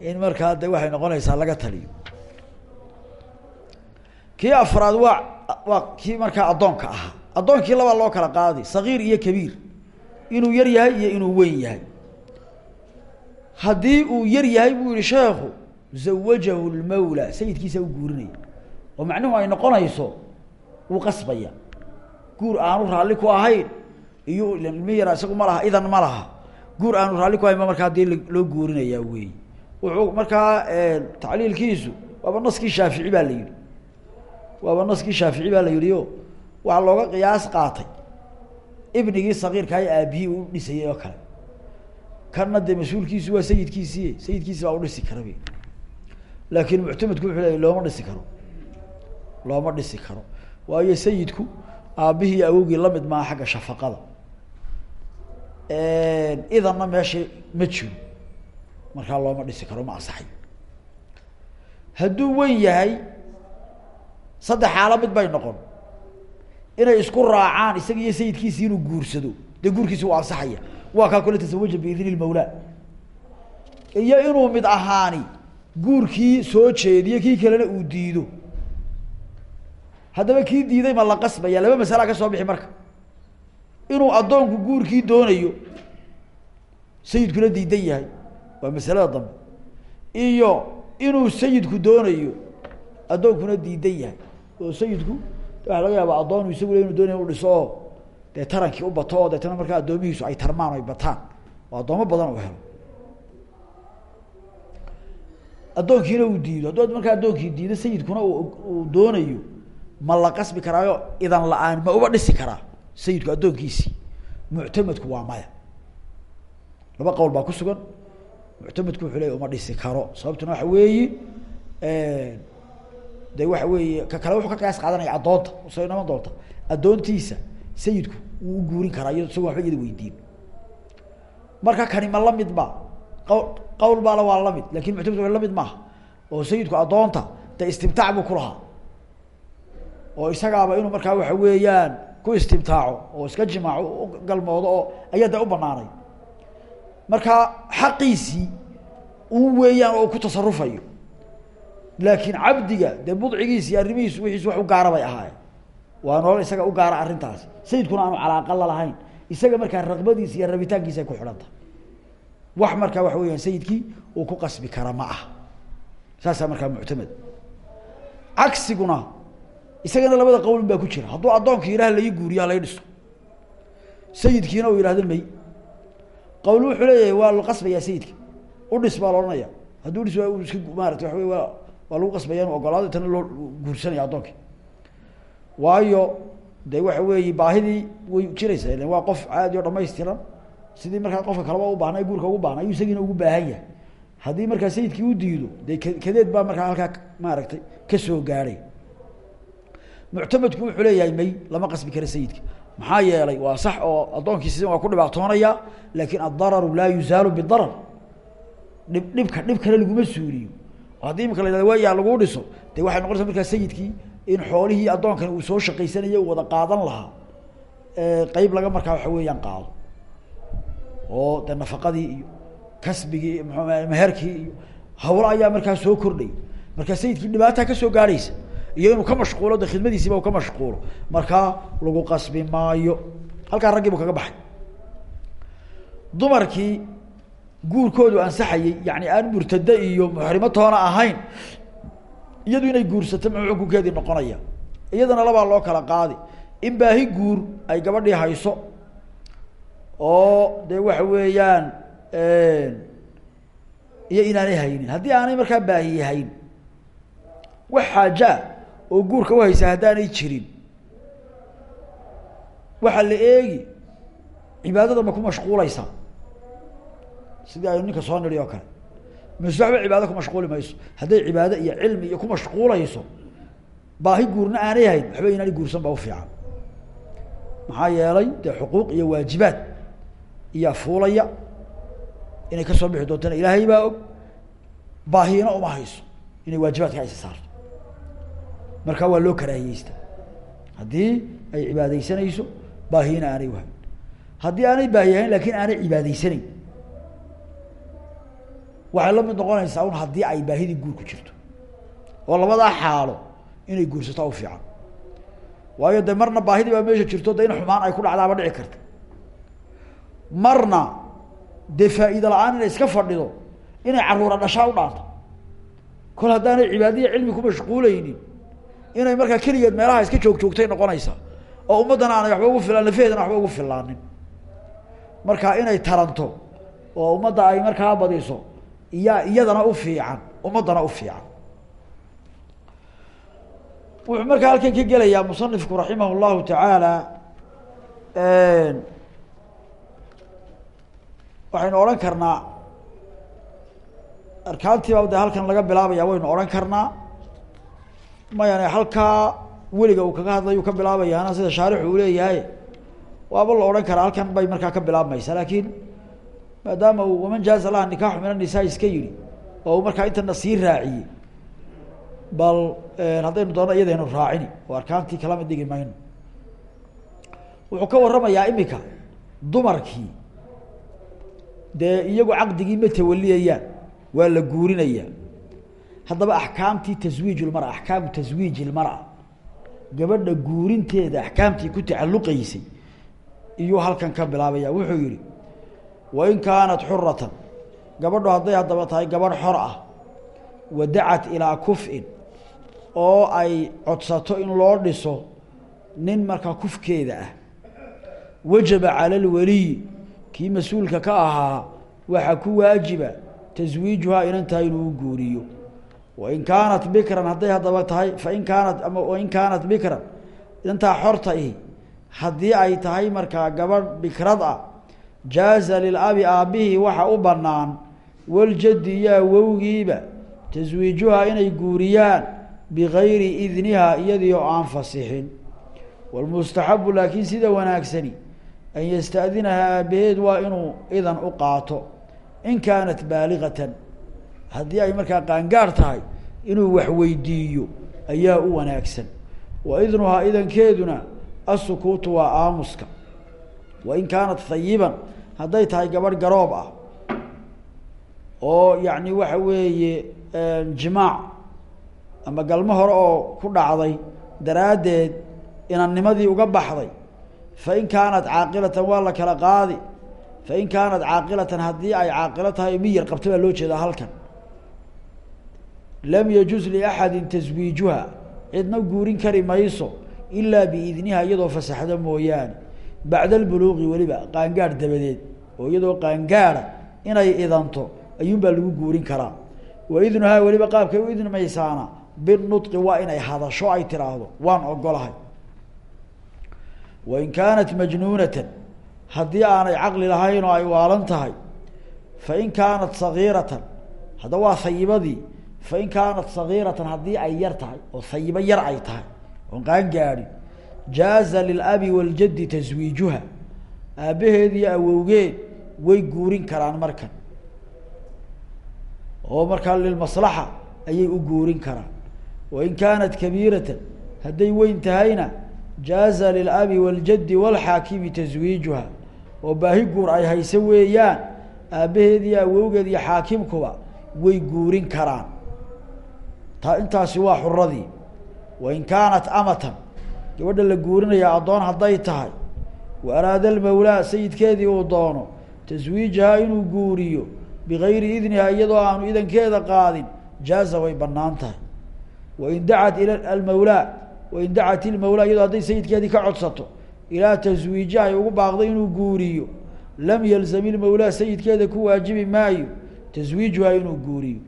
In markaa de waxay noqonaysaa laga taliyo. Kii afraad waa waa kii markaa addoonka ahaa. Addoonkii labaa loo kala qaadi sagiir iyo kabiir inuu yar yahay iyo inuu weyn yahay. Haddii uu yar yahay buu yihi sheekhu zawajahu lmawla sayidkiisa u guurinaya. Oo macnuhu ay noqonayso wuu qasbaya. Guur aanu raalli ku ahayn iyo ilmi yara isagu ma laha idan ma laha. Guur aanu raalli ku ahayn ba markaa dee loo guurinayaa wey wuxuu markaa tacliilkiisu waaba naskii shaafici baa la yihi waaba naskii shaafici baa la yihi o waxaa looga qiyaas qaatay ibnigii sagiirkaa aabihii u dhisayay oo kale. Kanna dee mas'uulkiisu waa sayidkiisii sayidkiisi baa udhisi kara b laakin muctamedku wuxuu leeya looma dhisi karo. Looma dhisi karo. Waayo sayidku aabbihii awowgii la mid maaha xagga shafaqada. Idanna meesha ma jiro. Markaa looma dhisi karo ma ansaxay. Hadduu wen yahay saddex xaalo mid bay noqon inay isku raacaan isaga iyo sayidkiisi inuu guursado. Dee guurkiisi waa ansaxaya. Waa kaa kule tasawaja biidni lmawlaa iyo inuu mid ahaani guurkii soo jeediyo kii kalena uu diido. Haddaba kii diiday ma la qasbaya laba masalaa ka soo bixi marka. Inuu addoonku guurkii doonayo sayidkuna diidan yahay waa masalada dambe. Iyo inuu sayidku doonayo addoonkuna diidan yahay oo sayidku waxaa laga yaaba addoonu isagu inu doonaya inu dhiso dee tarankii u bato oo deetana markaa addoomihiisu ay tarmaan o ay bataan. Oo addoomo badan u helo. Addoonkiina uu diido hadduu markaa addoonkii diido sayidkuna uu doonayo ma la qasbi karaayo idan la'aan ma uba dhisi karaa sayidku addoonkiisii muctamedku waa maya. Laba qowl baa ku sugan. Muctamedku wuxuu leya uma dhisi karo. Sababtuna waxa weeyi de waxa weeye ka kale wuxuu ka qiyaas qaadanaya addoonta. Soo inaman doonta addoontiisa sayidku wuu u guurin karaa iyado isagoo waxba iyada weydiin. Marka kani ma la mid ba qawl qawl baala waa la mid laakiin muctamedku wa la mid maaha oo sayidku addoonta de istimtaac buu ku lahaa. Oo isagaaba inuu markaa waxa weeyaan ku istimtaaco oo iska jimaaco u galmoodo oo ayaa de u banaanay marka xaqiisii un weeyaan oo ku tasarufayo laakiin cabdiga dee budcigiisi iyo arrimihiisu wixiisu wax u gaara bay ahaayeen. Waa isaga u gaara arrintaasi sayidkuna aanu calaaqa la lahayn. Isaga markaa raqbadiisa iyo rabitaankiisa ay ku xidhan tahay wax markaa waxa weyaan sayidkii uu ku qasbi kara ma aha. Saasaa markaa muctamed cagsiguna isagana labada qowlin baa ku jira. Hadduu addoonka yidhaha lai guuriyo halay dhiso sayidkiina uu yihahdo may. Qawl wuxuu leeyahay waa la qasbayaa sayidka udhis baa la odhanaya hadduu dhis waa iska maarata waxa wey waa waa lagu qasbaya ogolaado tana loo guursanaya addoonkii waayo de waxa weeye baahidii way jiraysaa ilan waa qof caadi oo dhamaystiran sidii markaa qofka kaleba u baahnay guurka ugu baahna ayuu isagiina ugu baahan yahay. Haddii markaa sayidkii u diido dee kadeed baa markaa halkaa maaragtay ka soo gaadhay muctamedku wuxuu leeyahay may lama qasbi karo sayidka. Maxaa yeelay waa sax oo addoonkiisi waa ku dhibaatoonaya laakin addararu laa yuzaalu bidarar dhib dhibka dhib kale laguma suuliyo haddii imika la yhahdo waayaa laguu dhiso dee waxay noqonaysa markaa sayidkii in xoolihii addoonkani uu soo shaqaysanaya u wada qaadan lahaa qeyb laga markaa waxa weeyaan qaado. Oo de nafaqadii iyo kasbigii meherkii iyo hawlo ayaa markaa soo kordhay. Markaa sayidkii dhibaataa ka soo gaadhaysa iyo inuu ka mashquulo de khidmadiisiiba ka mashquulo markaa lagu qasbi maayo. Halkaa raggii buu kaga baxay. Dumarkii guurkoodu ansaxayey yani aan murtado iyo muxrimo toona ahayn iyadu inay guursato muxuu xukunkeedii noqonaya. Iyadana labaa loo kala qaadi. In baahi guur ay gabadhii hayso oo de waxa weeyaan iyo inaanay haynin. Haddii aanay markaa baahiye hayn wax xaajaa oo guurka uhaysa haddaanay jirin waxaa la eegi cibaadada ma ku mashquulaysaa sidii aynu ninka soo nidhi oo kale. Mase waxba cibaado ku mashquuli mayso. Hadday cibaado iyo cilmi iyo ku mashquulayso baahi guurna aanay hayn waxba inaani guursan baa ufiican maxaa yeelay dee xuquuq iyo waajibaad iyaa fuulaya. Inay ka soo bixi doontana ilaahay baa og. Baahiyina uma hayso. Inay waajibaadka aysa saarto. Markaa waa loo karaahiyeysta. Haddii ay cibaadeysanayso baahiyina aanay uhayn haddii aanay baahi hayn laakiin aanay cibaadaysanayn waxay la mid noqonaysaa un haddii ay baahidii guur ku jirto oo labadaa xaalo inay guursato ufiican waayo de marna baahidii baa meesha jirto de in xumaan ay ku dhacdaaba dhici karta. Marna dee faa-iida la'aan inay iska fadhido inay caruura dhashaa u dhaanto kol haddaanay cibaadaiya cilmi ku mashquuleynin inay markaa keligeed meelaha iska joog joogtay noqonaysaa oo ummaddana aanay waxba ugu filaan lafaheedana waxba ugu filaanin. Marka inay taranto oo ummadda ay markaa badiso iyaa iyadana u fiican ummaddana u fiican. Wuxuu markaa halkan ka gelayaa musanifku raximah llahu tacaala waxaynu odhan karnaa arkaantiiba de halkan laga bilaabaya waynu odhan karnaa mayane halkaa weliga uu kaga hadlayu ka bilaabayaana sida shaarixu uu leeyahay waaba la odhan karaa halkan bay markaa ka bilaabmaysa laakiin maadaama uu waman jaaza laha nikaaxu min annisaa iska yihi oo markaa intana sii raaciyey. Bal haddaynu doona iyadaynu raacini oo arkaantii kalama dhigi mayno. Wuxuu ka warramayaa imika dumarkii. Dee iyagu caqdigii ma tawaliyayaan waa la guurinayaa. Haddaba axkaamtii taswiij lmara axkaamu taswiij ilmara gabadha guurinteeda axkaamtii ku tacalluqaysay iyuu halkan ka bilaabaya wuxuu yihi wain kaanat xuratan gabadhu hadday haddaba tahay gabadh xor ah wadacat ilaa kuf-in oo ay codsato in loo dhiso nin markaa kufkeeda ah. Wajaba cala alwaliyi kii mas'uulka ka ahaa waxaa ku waajiba taswiijuhaa inantahay inuu guuriyo. Wain kaanat bikran hadday haddaba tahay fain kaanat ama wain kaanat bikran inantaa xorta haddii ay tahay markaa gabadh bikrad ah jaaza lilabi aabbihii waxa u bannaan waljaddi iyo awowgiiba taswiijuhaa inay guuriyaan bigayri idnihaa iyadii oo aan fasixin. Walmustaxabu laakiin sida wanaagsani an yasta'dinahaa aabbaheed waa inuu idan u qaato in kaanat baaliqatan haddii ay markaa qaangaar tahay inuu waxweydiiyo ayaa u wanaagsan. Wa idnuhaa idankeeduna asukuutu waa aamuska wain kaanat hayiban hadday tahay gabadh garoob ah oo yacni waxa weeye jimaac ama galmo hore oo ku dhacday daraaddeed inannimadii uga baxday. Fain kaanat caaqilatan waa la kala qaadi. Fain kaanat caaqilatan haddii ay caaqilo tahay miyar qabta baa loo jeedaa halkan. Lam yajuz liaxadi taswiijuha cidna guurin kari mayso ilaa biidniha iyadoo fasaxdo mooyaane bacda albuluuqi weliba qaangaadh dabadeed oo iyadoo qaangaada inay idanto ayuunbaa lagu guurin karaa. Wa idnuhaa weliba qaabkay u idnimaysaana binudqi waa inay hadasho ay tiraahdo waan ogolahay wain kaanat majnuunatan haddii aanay caqli lahayn oo ay waalan tahay fain kaanat sagiiratan hadda waa hayibadii fain kaanat sagiiratan haddii ay yar tahay oo hayibo yar ay tahay oon qaangaadhin jaaza lilabi waljaddi taswiijuha aabbaheed iyo awowgeed way guurin karaan markan. Oo markaa lilmaslaxa ayay u guurin karaan. Wain kaanat kabiiratan hadday weyn tahayna jaaza lilabi waljaddi walxaakimi taswiijuha oo baahi guur ay hayse weeyaan aabbaheed iyo awowgeed iyo xaakimkuba way guurin karaan. Ta intaasi waa xuradii wain kaanat amatan gabadha la guurinaya addoon hadday tahay wa araada almawlaa sayidkeedii uu doono taswiijahaa inuu guuriyo bigayri idniha iyadoo aanu idankeeda qaadin jaaza way bannaan tahay. Wain dacat ila almawlaa wain dacat ilmawlaa iyadoo hadday sayidkeedii ka codsato ilaa taswiijiha ay ugu baaqday inuu guuriyo. Lam yalzam ilmawlaa sayidkeeda ku waajibi maayo taswiijuhaa inuu guuriyo.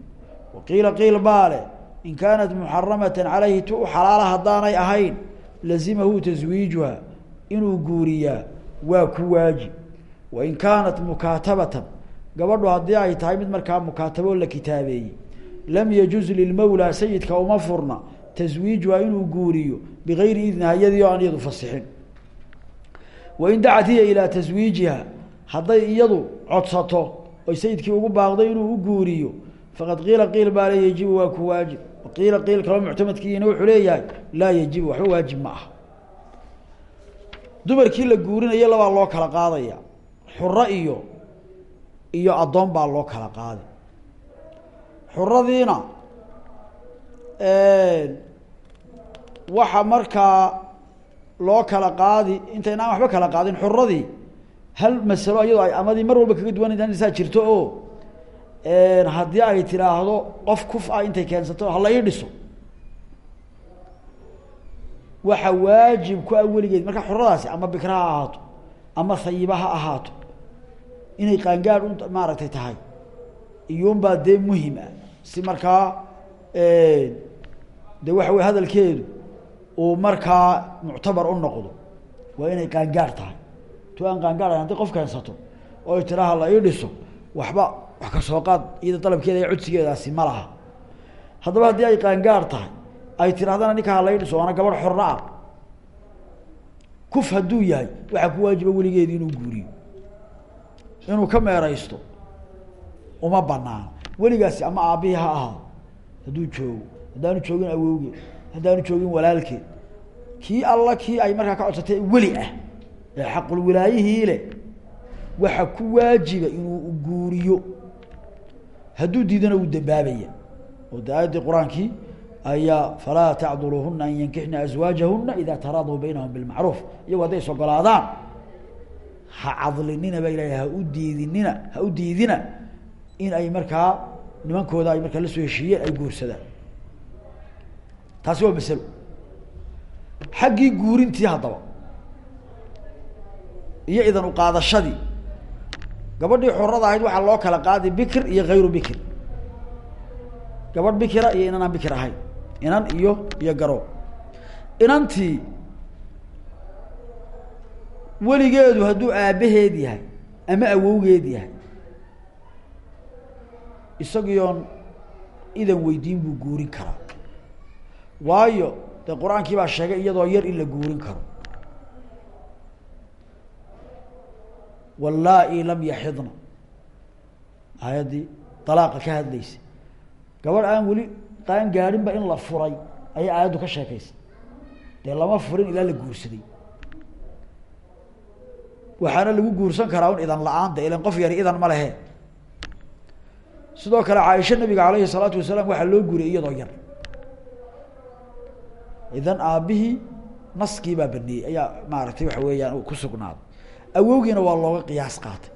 Waqiila qiil baale in kaanat muxaramatan calayhi tu u xalaala haddaanay ahayn lazimahu taswiijuha inuu guuriyaa waa ku waajib wain kaanat mukaatabatan gabadhu haddii ay tahay mid markaa mukaatabo la kitaabeeyey lam yajuz lilmawlaa sayidka uma furna taswiijuha inuu guuriyo bigayri idniha iyadii o aan iyadu fasixin wain dacat hiya ilaa taswiijiha hadday iyadu codsato oy sayidkii ugu baaqday inuu u guuriyo faqad qiila qiil baa le yajibu waa ku waajib qiila qiil kaloo muctamadkiina wuxuu leeyahay laa yajibu waxba waajib ma aha. Dumarkii la guurinayo labaa loo kala qaadaya. Xuro iyo iyo addoon baa loo kala qaaday. Xuradiina waxa markaa loo kala qaadi intaynaan waxba kala qaadin. Xuradii hal masalo iyadoo ay amadii mar walba kaga duwanaysaa jirto oo haddii ay tidhaahdo qof kuf ah intay keensato hala ii dhiso. Waxa waajib ku ah weligeed marka xuradaasi ama bikra ha ahaato ama hayiba ha ahaato inay qaangaad u maaragtay tahay. Iyuunbaa dee muhiim ah. Si markaa de waxa wey hadalkeedu uu markaa muctabar u noqdo waa inay qaangaar tahay. Tu aan qaangaar ahayn haddii qof keensato oo ay tiraha la ii dhiso waxba wax ka soo qaad iyada dalabkeeda iyo codsigeedaasi ma laha. Haddaba haddii ay qaangaar tahay ay tirahdana ninkaa la ii dhiso waana gabadh xorro ah. Kuf hadduu yahay waxaa ku waajiba weligeedi inuu guuriyo. Inuu ka meeraysto uma banaano weligaasi ama aabbihii ha ahaado hadduu joogo. Haddaanu joogin awowgeed haddaanu joogin walaalkeed kii alla kii ay markaa ka codsatay weli ah. Ee xaqulwilaayihii leh waxa ku waajiba inuu guuriyo hadduu diidana uu dambaabaya oo de aayaddii qur'aankii ayaa falaa tacduluuhuna an yankixna aswaajahuna ida taraaduu baynahum bilmacruuf. Iyagu hadday is ha cadlinina ba ilahay ha u diidinina ha u diidina in ay markaa nimankooda ay markaa la soo heshiiyeen ay guursadaan. Taasi waa masalo xaggii guurintii haddaba iyo idan uqaadashadii gabadhii xorada ahayd waxaa loo kala qaadi bikr iyo hayru bikr. Gabadh bikira iyo inan aan bikir ahayn. Inan iyo iyo garoob inantii weligeedu hadduu aabbaheed yahay ama awowgeed yahay isagiyoon idan weydiin buu guurin karaa. Waayo dee qur'aankii baa sheegay iyadoo yar in la guurin karo wallaa-i lam yaxidna. Aayaddii dalaaqa ka hadlaysa gabadh aan weli qaan gaadhinba in la furay ayay aayaddu ka sheekaysay. Dee lama furin ilaa la guursaday. Waxaana lagu guursan karaa un idan la'aan de ilan qof yari idan ma lehe sidoo kale caaisha nabiga alayhi salaatu wasalaam waxaa loo guuriyay iyadoo yar. Idan aabbihii naskii baa baneeyey ayaa maaragtay waxa weeyaan ku sugnaaday awowgiina waa looga qiyaas qaatay.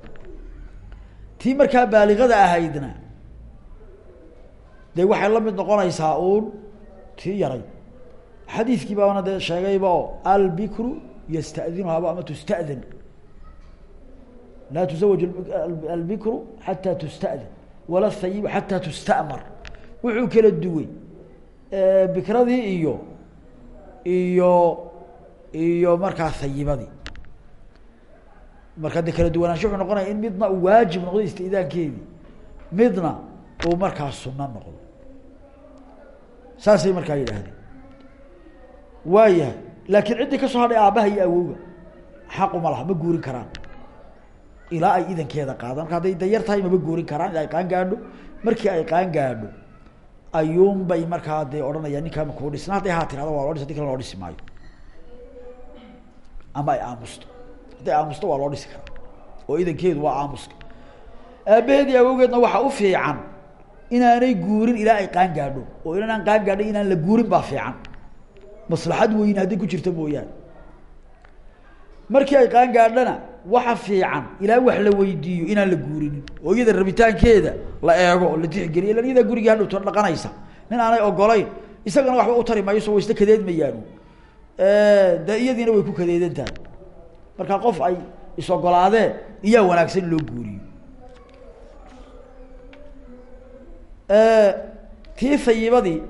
Tii markaa baaliqada ahaydna dee waxay la mid noqonaysaa uun tii yaray. Xadiidkii baana dee sheegayba oo albikru yastadinuhaaba ama tusta'dan laa tuzawaj albikru xataa tusta'dan wala hayibu xataa tusta'mar. Wuxuu kala duway bikradii iyo iyo iyo markaa hayibadii marka de kala duwanaansho wuxuu noqonaya in midna uu waajib noqdo istidaankeedii midna uu markaa suno noqdo. Saasay markaa yidhaahdeen. Waayahay laakiin ciddii ka soo hadhay aabbaha iyo awowga xaquma laha ma guurin karaan. Ilaa ay idankeeda qaadaan. Marka hadday dayar tahay mama guurin karaan. Ay qaan gaadho. Markii ay qaan gaadho ayuun bay markaa dee odhanayaan ninkaa ma kuu dhisna hadday haa tirahdo waa loo dhis hadi kale loo dhisi maayo. Ama ay aamusto hadday aamusto waa loo dhisi karaa oo idankeedu waa aamuska aabbaheed iyo awowgeedna waxaa u fiican inaanay guurin ilaa ay qaan gaadho. Oo inaan qaan gaadho inaan la guurin baa fiican. Maslaxad weyne hadday ku jirta mooyaane. Markii ay qaan gaadhana waxa fiican ilaa wax la weydiiyo inaan la guurinin. Oo iyada rabitaankeeda la eego oo la tixgeliyo ilan iyadaa gurigii hadhowto dhaqanaysa. Nin aanay ogolayn isagana waxba u tari mayso way isla kadeedmayaan dee iyadiina way ku kadeedan tahay marka qof ay is-ogolaadeen iyaa wanaagsan loo guuriyo. Tii hayibadii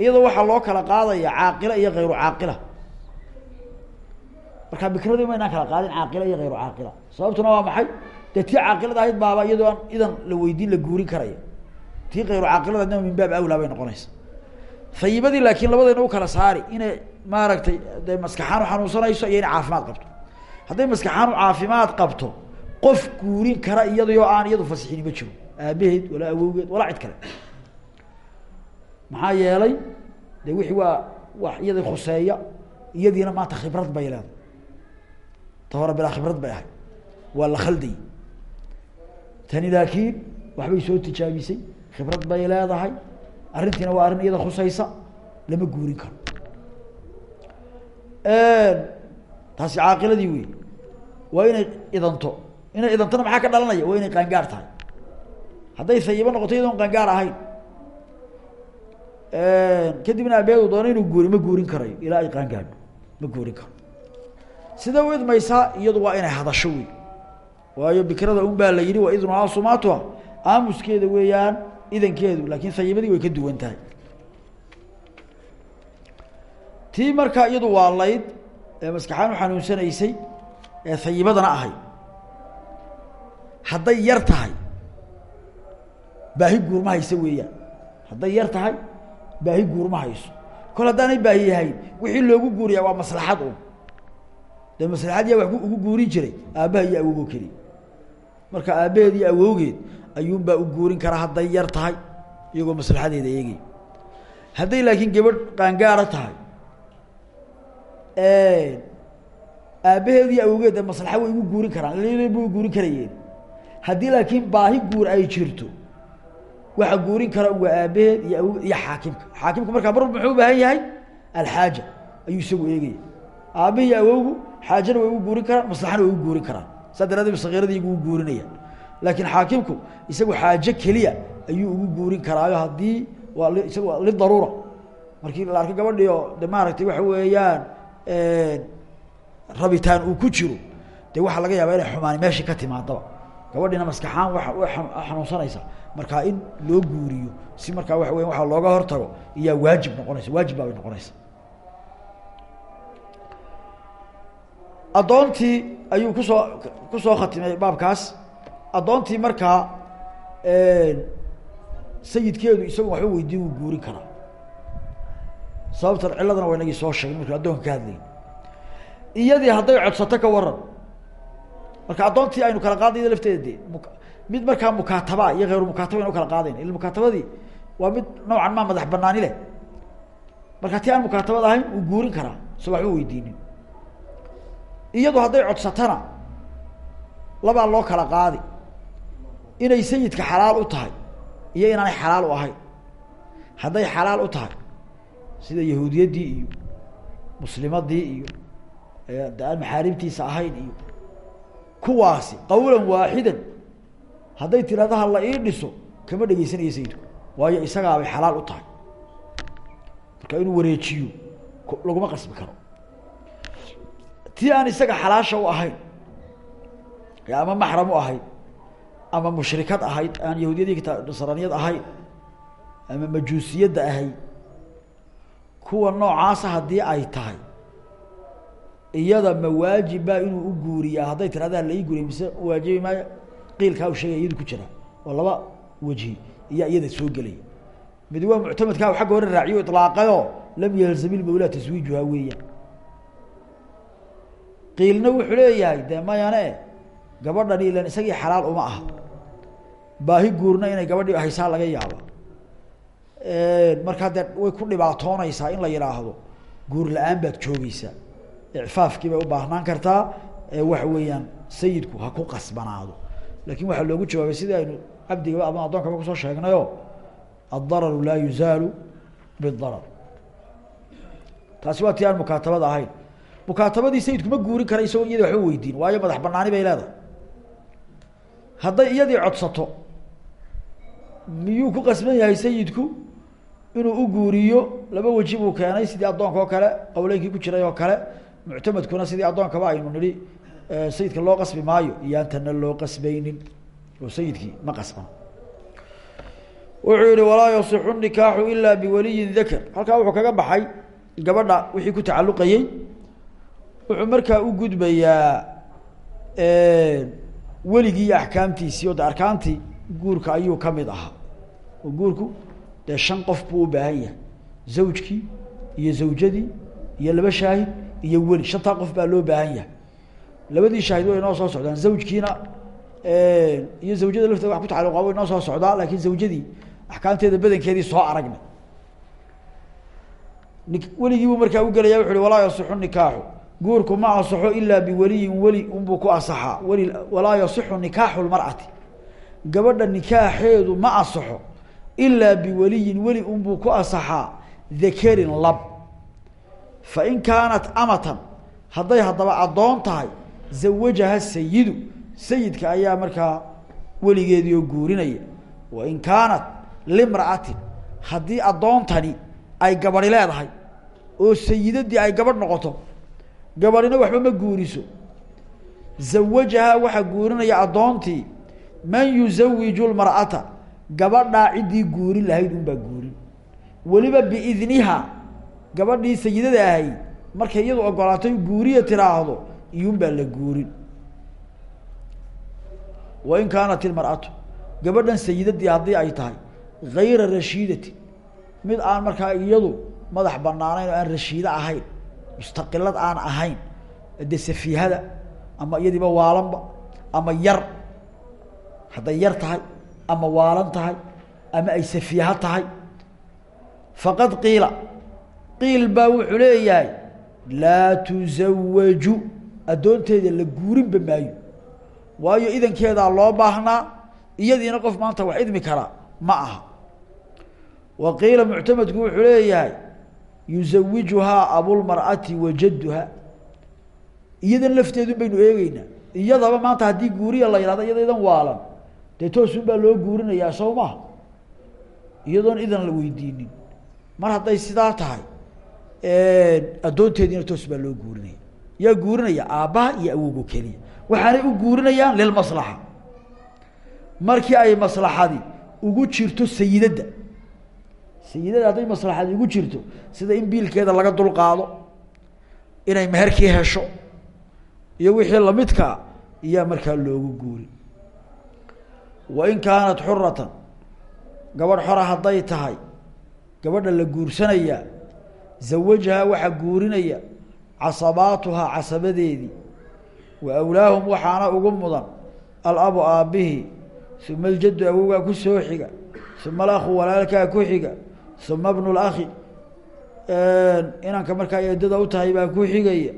iyadoo waxaa loo kala qaadaya caaqila iyo hayru caaqila. Marka bikradii maynaan kala qaadin caaqila iyo hayru caaqila. Sababtuna waa maxay? Dee tii caaqilada ahayd baaba iyadoo aan idan la weydiin la guurin karaya. Tii hayru caaqilada adna min baab awlaa bay noqonaysa hayibadii laakiin labadayna u kala saari inay maaragtay de maskaxaan xanuunsanayso iyo inay caafimaad qabto. Hadday maskaxaan caafimaad qabto qof guurin kara iyadoo aan iyadu fasixini ma jiro. Aabaheed walaa awowgeed walaa cid kale. Maxaa yeelay de wixii waa wax iyadii khuseeya iyadiina maanta khibrad bay leedahay. Ta hore bilaa khibrad bay ahay waa la khalday. Tani laakiin waxbay soo tijaabisay. Khibrad bay leedahay. Arrintiina waa arrin iyada khusaysa lama guurin karo taasi caaqiladii wey waa inay idanto. Inay idantona maxaa ka dhalanaya? Waa inay qaangaar tahay. Hadday hayibo noqoto iyadoon qaangaar ahayn. Kadibna abeedu doono inuu guuri ma guurin karayo. Ilaa ay qaangaadho ma guurin karo. Sida u idmaysaa iyadu waa inay hadasho wey waayo bikrada un baa la yihi wa idnuhaa sumaatuha aamuskeeda weeyaan idankeedu. Laakiin hayibadii way ka duwan tahay tii markaa iyadu waa layd ee maskaxaan u xanuunsanaysay ee hayibadana ahayd hadday yar tahay baahi guurma hayso weeyaan. Hadday yar tahay baahi guurma hayso. Kol haddaanay baahi yahayn wixii loogu guuriyaa waa maslaxad un dee maslaxad yaa wax ugu guurin jiray aabbaha iyo awowgo keliya marka aabbaheed iyo awowgeed ayuunbaa u guurin karaa hadday yar tahay iyagoo maslaxadeeda eegay. Hadday laakiin gabadh qaangaara tahay aabbaheed iyo awowgeed de maslaxa way ugu guurin karaan way guurin karayeen. Haddii laakiin baahi guur ay jirto waxa guurin kara waa aabaheed iyo awogeed iyo xaakimka. Xaakimka markaa mar muxuu ubaahan yahay? Alxaaja ayuu isagu eegaya aabihi iyo awowgu xaajana way ugu guurin karaan maslaxana way ugu guurin karaan. Saa daraaddeed sakiiradii igu guurinaya laakiin xaakimku isagu xaajo keliya ayuu ugu guurin karaayo haddii waa isagu lidaruura markii la arko gabadhii oo de maaragtay waxa weeyaan rabitaan uu ku jiro dee waxaa laga yaabaa inay xumaani meeshii ka timaadaba gabadhiina maskaxaan wa way xanuunsanaysaa markaa in loo guuriyo si markaa waxa weya waxaa looga hortago iyaa waajib noqonaysa waajib baabay noqonaysa. Addoontii ayuu ku soo ku soo khatimay baabkaas. Addoontii markaa sayidkeedu isagu waxba weydiin wuu guurin karaa sababtan ciladana waa inagii soo sheegay markuu addoonka ka hadlayn iyadii hadday codsato ka waran marka addoontii aynu kala qaadayda lafteeda de mid markaa mukaataba iyo hayru mukaataba aynu kala qaadayn ila mukaatabadii waa mid noocan maa madax banaani leh. Marka tii aan mukaatabad ahayn wuu guurin karaa so waxba weydiinin. Iyadu hadday codsatana labaa loo kala qaadi. Inay sayidka xalaal u tahay iyo inaanay xalaal u ahayn. Hadday xalaal u tahay sida yahuudiyaddii iyo muslimadii iyo de aan maxaarimtiisa ahayn iyo kuwaasi qawlan waaxidan. Hadday tirahdo ha la ii dhiso kama dhegeysanayo sayidku. Waayo isagaabay xalaal u tahay. Marka inuu wareejiyo laguma qasbi karo. Tii aan isaga xalaasha u ahayn ama maxram u ahayd ama mushrikad ahayd aan yahuudiyadii nasraaniyad ahayn ama majuusiyadda ahayd kuwa noocaasa haddii ay tahay iyada ma waajiba inuu u guuriyaa. Hadday tirahdaa la ii guuriya mise waajibi maayo? Qiilkaa u sheegaya iyadu ku jira. Oo laba wajhi iyaa iyada soo gelaya mid waa muctamadkaa xagga hore raaciyo ilaaqayoo lam yalzam ilmawlaa taswiijuhaa weeyaan qiilna wuxuu leeyahay dee mayane gabadhani ilan isagii xalaal uma aha. Baahi guurna inay gabadhii haysaa laga yaaba markaa dee way ku dhibaatoonaysaa in la yidhaahdo guur la'aan baad joogeysaa icfaafkii bay u baahnaan kartaa waxa weeyaan sayidku ha ku qasbanaado. Lakin waxaa loogu jawaabay sidii aynu cabdigaba ama addoonkaba ku soo sheegnayo addararu laa yuzaalu bidarar taasi waa tii aan mukaatabada ahayn. Mukaatabadii sayidku ma guurin kara isagoo iyada waxba weydiin waayo madax banaani bay leedahay. Hadday iyadii codsato miyuu ku qasban yahay sayidku inuu u guuriyo laba weji buu keenay sidii addoonka oo kale qawleynkii ku jiray oo kale muctamadkuna sidii addoonkaba aynu nihi sayidka loo qasbi maayo iyaantana loo qasbaynin oo sayidkii ma qasban. Wuxuu yihi walaa yasixu nikaaxu ila biwaliyin dakar. Halkaa wuxuu kaga baxay gabadha wixii ku tacalluqayey wuxuu markaa u gudbayaa weligii iyo axkaamtiisii o arkaantii guurka ayuu ka mid ahaa. Oo guurku dee shan qof buu baahan yahay zawjkii iyo zawjadii iyo laba shaahid iyo weli shantaa qof baa loo baahan yahay labadii shaahid way inoo soo socdaan zawjkiina iyo zawjada lafteeda wax ku tacaluqa way inoo soo socdaa laakin zawjadii axkaamteeda badankeedii soo aragnay ni weligiibuu markaa u gelaya wuxu uhi walaa yasixu nikaaxu guurku ma asaxo ilaa biwaliyin weli unbuu ku asaxaa weli walaa yasixu nikaaxu lmar'ati gabadha nikaaxeedu ma asaxo ilaa biwaliyin weli unbuu ku asaxaa dakarin lab. Fa in kaanat amatan hadday haddaba addoon tahay zawajaha sayidu sayidka ayaa markaa weligeedii oo guurinaya. Wa in kaanat limra'atin haddii addoontani ay gabadhi leedahay oo sayidadii ay gabadh noqoto gabadhina waxba ma guuriso. Zawajahaa waxaa guurinaya addoontii man yuzawiju lmar'ata gabadhaa ciddii guurin lahayd unbaa guurin weliba biidniha gabadhii sayidada ahayd markay iyadu ogolaatay guuriya tiraahdo iyuunbaa la guurin. Wain kaanat ilmar'atu gabadhan sayidadii haddii ay tahay gayra rashiidati mid aan markaa iyadu madax banaanayn oo aan rashiide ahayn mustaqilad aan ahayn de safiihada ama iyadiiba waalanba ama yar hadday yar tahay ama waalan tahay ama ay safiiha tahay. Faqad qiila qiil baa wuxuu leeyahay laa tuzawaju addoonteeda la guurinba maayo. Waayo idankeedaa loo baahnaa iyadiina qof maanta wax idmi karaa ma aha. Wa qiila muctamadku wuxuu leeyahay yuzawijuhaa abulmar'ati wa jadduha iyadan lafteedun baynu eegeynaa iyadaba maanta haddii guuriya la yihahdo iyadaydan waalan dee toosun baa loo guurinayaa soo maha iyadoon idan la weydiinin. Mar hadday sidaa tahay addoonteediina toos baa loo guurinaya. Yaa guurinaya aabbaha iyo awowgo keliya. Waxaanay u guurinayaan lilmaslaxa markii ay maslaxadi ugu jirto sayidadda. Sayidada hadday maslaxadi ugu jirto sida in biilkeeda laga dulqaado inay meherkii hesho iyo wixii lamidkaa iyaa markaa loogu guuri wain kaanat xuratan gabadh xora hadday tahay gabadha la guursanayaa zawajahaa waxaa guurinaya casabaatuhaa casabadeedii wa awlaahum waxaana ugu mudan alabu aabbihii uma aljaddu awowgaa ku soo xiga uma alakhu walaalkaa ku xiga uma bnu lakhi inanka markaa eedada u tahay baa ku xigaya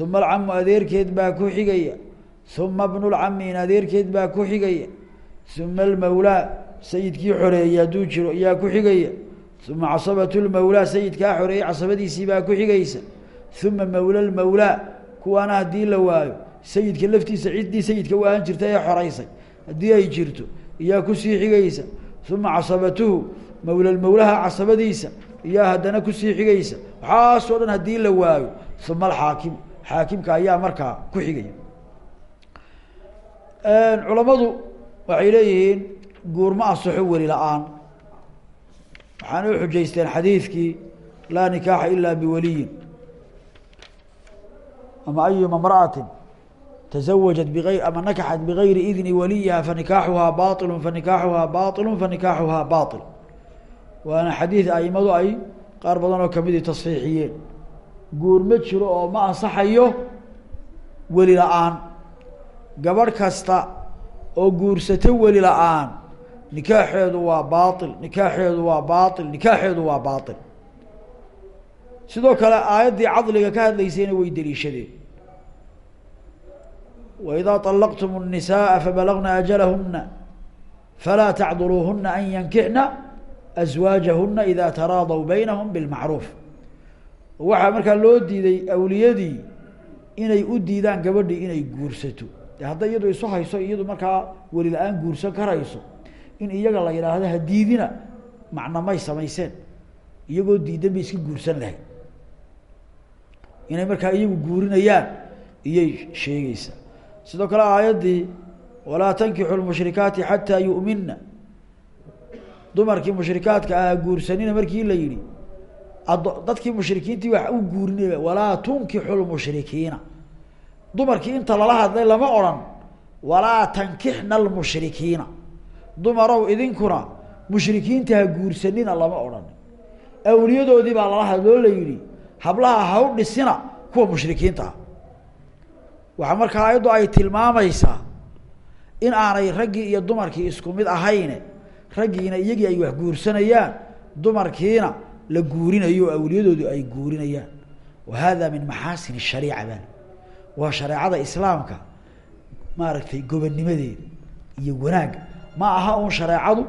uma alcamu adeerkeed baa ku xigaya uma bnulcami in adeerkeed baa ku xigaya uma almawlaa sayidkii xoreeyey hadduu jiro yaa ku xigaya. Uma casabatu lmawlaa sayidkaa xoreeyey casabadiisii baa ku xigaysa. Uma mawla lmawlaa kuwaana haddii la waayo. Sayidka laftiisa ciddii sayidka u ahaan jirta ee xoreysay. Haddii ay jirto iyaa ku sii xigaysa. Uma casabatuhu mawlalmawlaha casabadiisa iyaa haddana ku sii xigaysa. Waxaasoo dhan haddii la waayo. Uma alxaakimu xaakimka ayaa markaa ku xigaya waxay leeyihiin guurma asaxo weli la-aan waxaana u xujaysteen xadiidkii laa nikaaxa ila biwaliyin ama ayuma mra'atin tزawajat bay ama nakaxat bigayri idni waliyiha fanikaaxuhaa baطilu fanikaaxuhaa baطilu fanikaaxuhaa baطil waana xadiid aimadu ay qaar badan oo kamidii tasxiixiyeen guur ma jiro oo ma ansaxayo weli la-aan gabadh kasta oo guursato weli la-aan nikaaxeedu waa bail nikaaxeedu waa bail nikaaxeedu waa bail sidoo kale aayaddii cadliga ka hadlaysayna way deliishadeen وإdا طلqتم النساء فبلغna أجلهنa فlا تcdلوهنa أن ينkحنa أزواaجهنa إذا تراaضوا بينهم بالمعروف waxaa markaa loo diiday awliyadii inay u diidaan gabadhii inay guursato de hadday iyadu isu hayso iyadu markaa weli la'aan guursan karayso in iyaga la yidhaahdo hadiidina macna may samayseen iyagoo diidan bay iska guursan lahayd. Inay markaa iyagu guurinayaan iyay sheegeysaa sidoo kale aayaddii walaa tankixu lmushrikaati xataa yu'mina dumarkii mushrikaadka ahaa guursanina markii la yidhi ado dadkii mushrikiintii wax u guurinay walaa tunkixu lmushrikiina dumarkii inta lala hadlay lama odhan walaa tankixna almushrikiina. Dumarow idinkuna mushrikiinta ha guursanina lama odhan. Awliyadoodii baa lala hadloo la yidhi hablaha ha u dhisina kuwa mushrikiinta. Ah waxaa markaa ayaddu ay tilmaamaysaa in aanay raggii iyo dumarkii isku mid ahayne raggiina iyagii ay wax guursanayaan dumarkiina la guurinayo oo awliyadoodu ay guurinayaan. Wa hada min maxaasin shariica bal waa shareecada islaamka maaragtay gobonnimadeeda iyo wanaagga ma aha uun shareecadu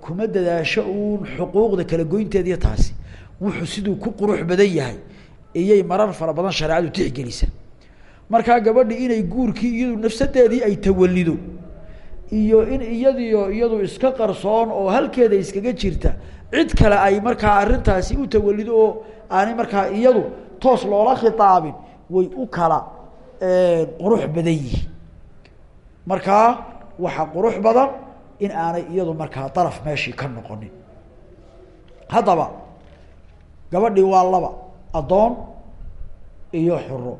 kuma dadaasho uun xuquuqda kala goynteediiyo taasi. Wuxuu siduu ku qurux badan yahay iyay marar fara badan shareecadu tixgelisa markaa gabadhi inay guurkii iyadu nafsadeedii ay tawalido iyo in iyadiyo iyadu iska qarsoon oo halkeeda iskaga jirta cid kale ay markaa arrintaasi u tawalido oo aanay markaa iyadu toos loola khitaabin way u kala qurux badan yihiin. Markaa waxaa qurux badan in aanay iyadu markaa daraf meeshii ka noqonin. Haddaba gabadhii waa laba addoon iyo xuro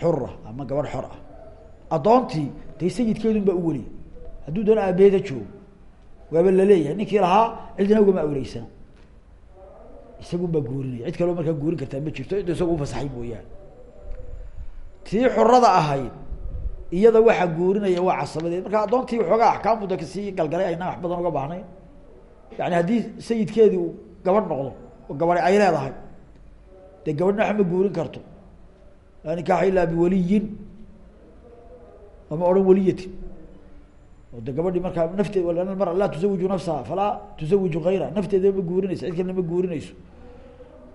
xura ama gabadh xor ah. Addoontii dee sayidkeedun baa u weliya hadduu doona aabeeda joogo waaba la leeyahay ninkii lahaa cidina ugama awleysana isagun baa guurinaya cid kaleo markaa guurin kartaa ma jirto. Cidda isagu ufasaxay mooyaane tii xurada ahayd iyada waxaa guurinaya waa casabadeed marka addoontii waxoogaa axkaambuda ka sii galgalay aynaan wax badan uga baahnayn. Yani haddii sayidkeedii gabadh noqdo oo gabadhi ay leedahay dee gabadhna wax ma guurin karto. Laa nikaaxa ilaa biwaliyin ama odhan waliyatin. Oo de gabadhi markaa nafteed mara laa tusawiju nafsaha falaa tusawiju hayra nafteeda ma guurinayso cid ma guurinayso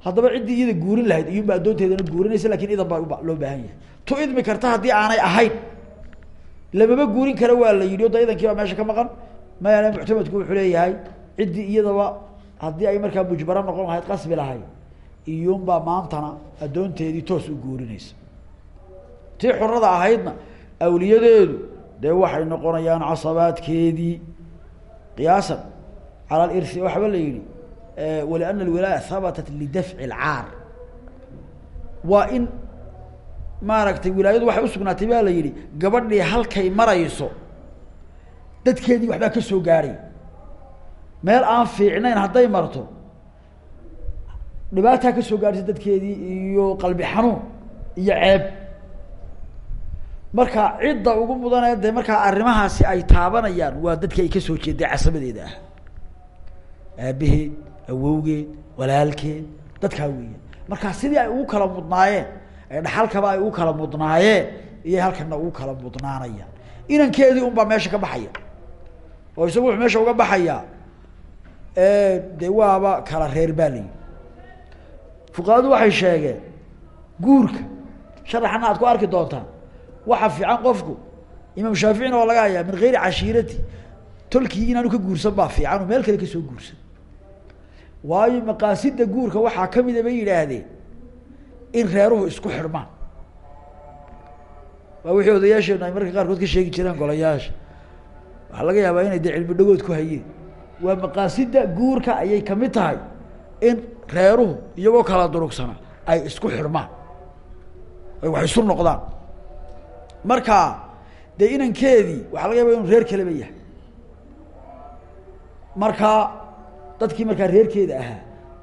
haddaba ciddii iyada guurin lahayd iyunba addoonteedana guurinaysa laakiin idan baa loo baahan yahay. Tu idmi karta haddii aanay ahayn. Lamama guurin kara waa la yidhi o da idankii baa meesha ka maqan. Mayana muctamadku wuxuu leeyahay ciddii iyadaba haddii ay markaa mujbaro noqon lahayd qasbi lahayd iyuunbaa maantana addoonteedii toos u guurinaysa. Tii xurada ahaydna awliyadeedu dee waxay noqonayaan casabaadkeedii. Qiyaasan cala alirsi waxba la yihi waliana alwilaaya habatat lidafci alcaar. Waa in maaragtay wilaayadu waxay usugnaatay baa la yihi gabadhii halkay marayso dadkeedii waxbaa ka soo gaadhay meel aan fiicnayn hadday marto dhibaataa ka soo gaadhaysa dadkeedii iyo qalbi xanuun iyo ceeb. Marka cidda ugu mudanee dee markaa arrimahaasi ay taabanayaan waa dadkii ay ka soo jeeday casabadeeda. Ah aabaheed awowgeed walaalkeed dadkaa weeyaan markaa sidii ay ugu kala mudnaayeen ee dhaxalkaba ay ugu kala mudnaayeen iyay halkana ugu kala mudnaanayaan. Inankeedii unbaa meesha ka baxaya. Oo isagu wuxuu meesha uga baxayaa dee waaba kala reer baa layihi fuqahadu waxay sheegeen guurka sharaxana aad ku arki doontaan waxa fiican qofku imaam shaaficina waa laga hayaa min gayri cashiirati tolkii inaanu ka guursan baa fiican oo meel kale ka soo guursan waayo maqaasida guurka waxaa kamida bay yidhaahdeen in reeruhu isku xidhmaan waa wixii odayaasheenu ay marka qaarkood ka sheegi jireen golayaasha. Waxaa laga yaabaa inay dee cilmi dhagood ku hayeen. Waa maqaasida guurka ayay ka mid tahay in reeruhu iyagoo kala durugsana ay isku xidhmaan ay wax isu noqdaan. Marka dee inankeedii waxaa laga yaaba inu reer kaleba yahay. Marka dadkii markaa reerkeeda ahaa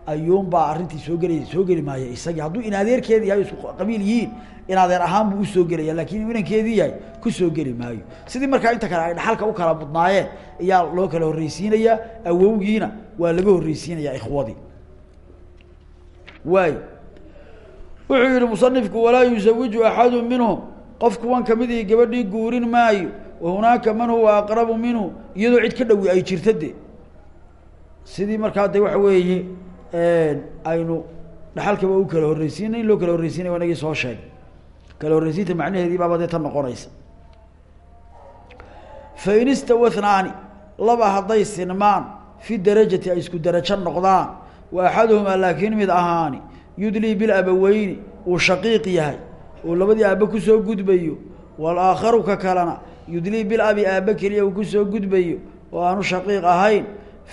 ayuunbaa arrintii soo gelay soo geli maaya. Isagii hadduu in adeerkeedi yahay isku qabiil yihiin in ahaan buu u soo gelaya laakiin inuu inankeedii yahay ku soo geli maayo. Sidii markaa inta kale ay dhaxalka u kala mudnaayeen ayaa loo kala horreysiinayaa awowgiina waa laga horreysiinayaa ikhwadii. Waay wuxuu yihi musanifku walaa yuzawiju axadu minhum. Qof kuwan kamidii gabadhii guurin maayo wa hunaaka man huwa aqrabu minhu iyadoo cid ka dhowi ay jirta de sidii markaa de waxa weeye aynu dhaxalkaba u kala horreysiinay in loo kala horreysiinay wanagii soo sheegay. Kala horreysiinta macnaheedii baaba dee tan noqonaysa. Fain istawahnaani laba hadday sinmaan fi darajati ay isku darajo noqdaan wa axaduhumaa laakiin mid ahaani yudlii bilabaweyni uu shaqiiq yahay uu labadii aabbe ku soo gudbayo walaakharu ka kalena yudlii bilabi aabbe keliya uu ku soo gudbayo oo aanu shaqiiq ahayn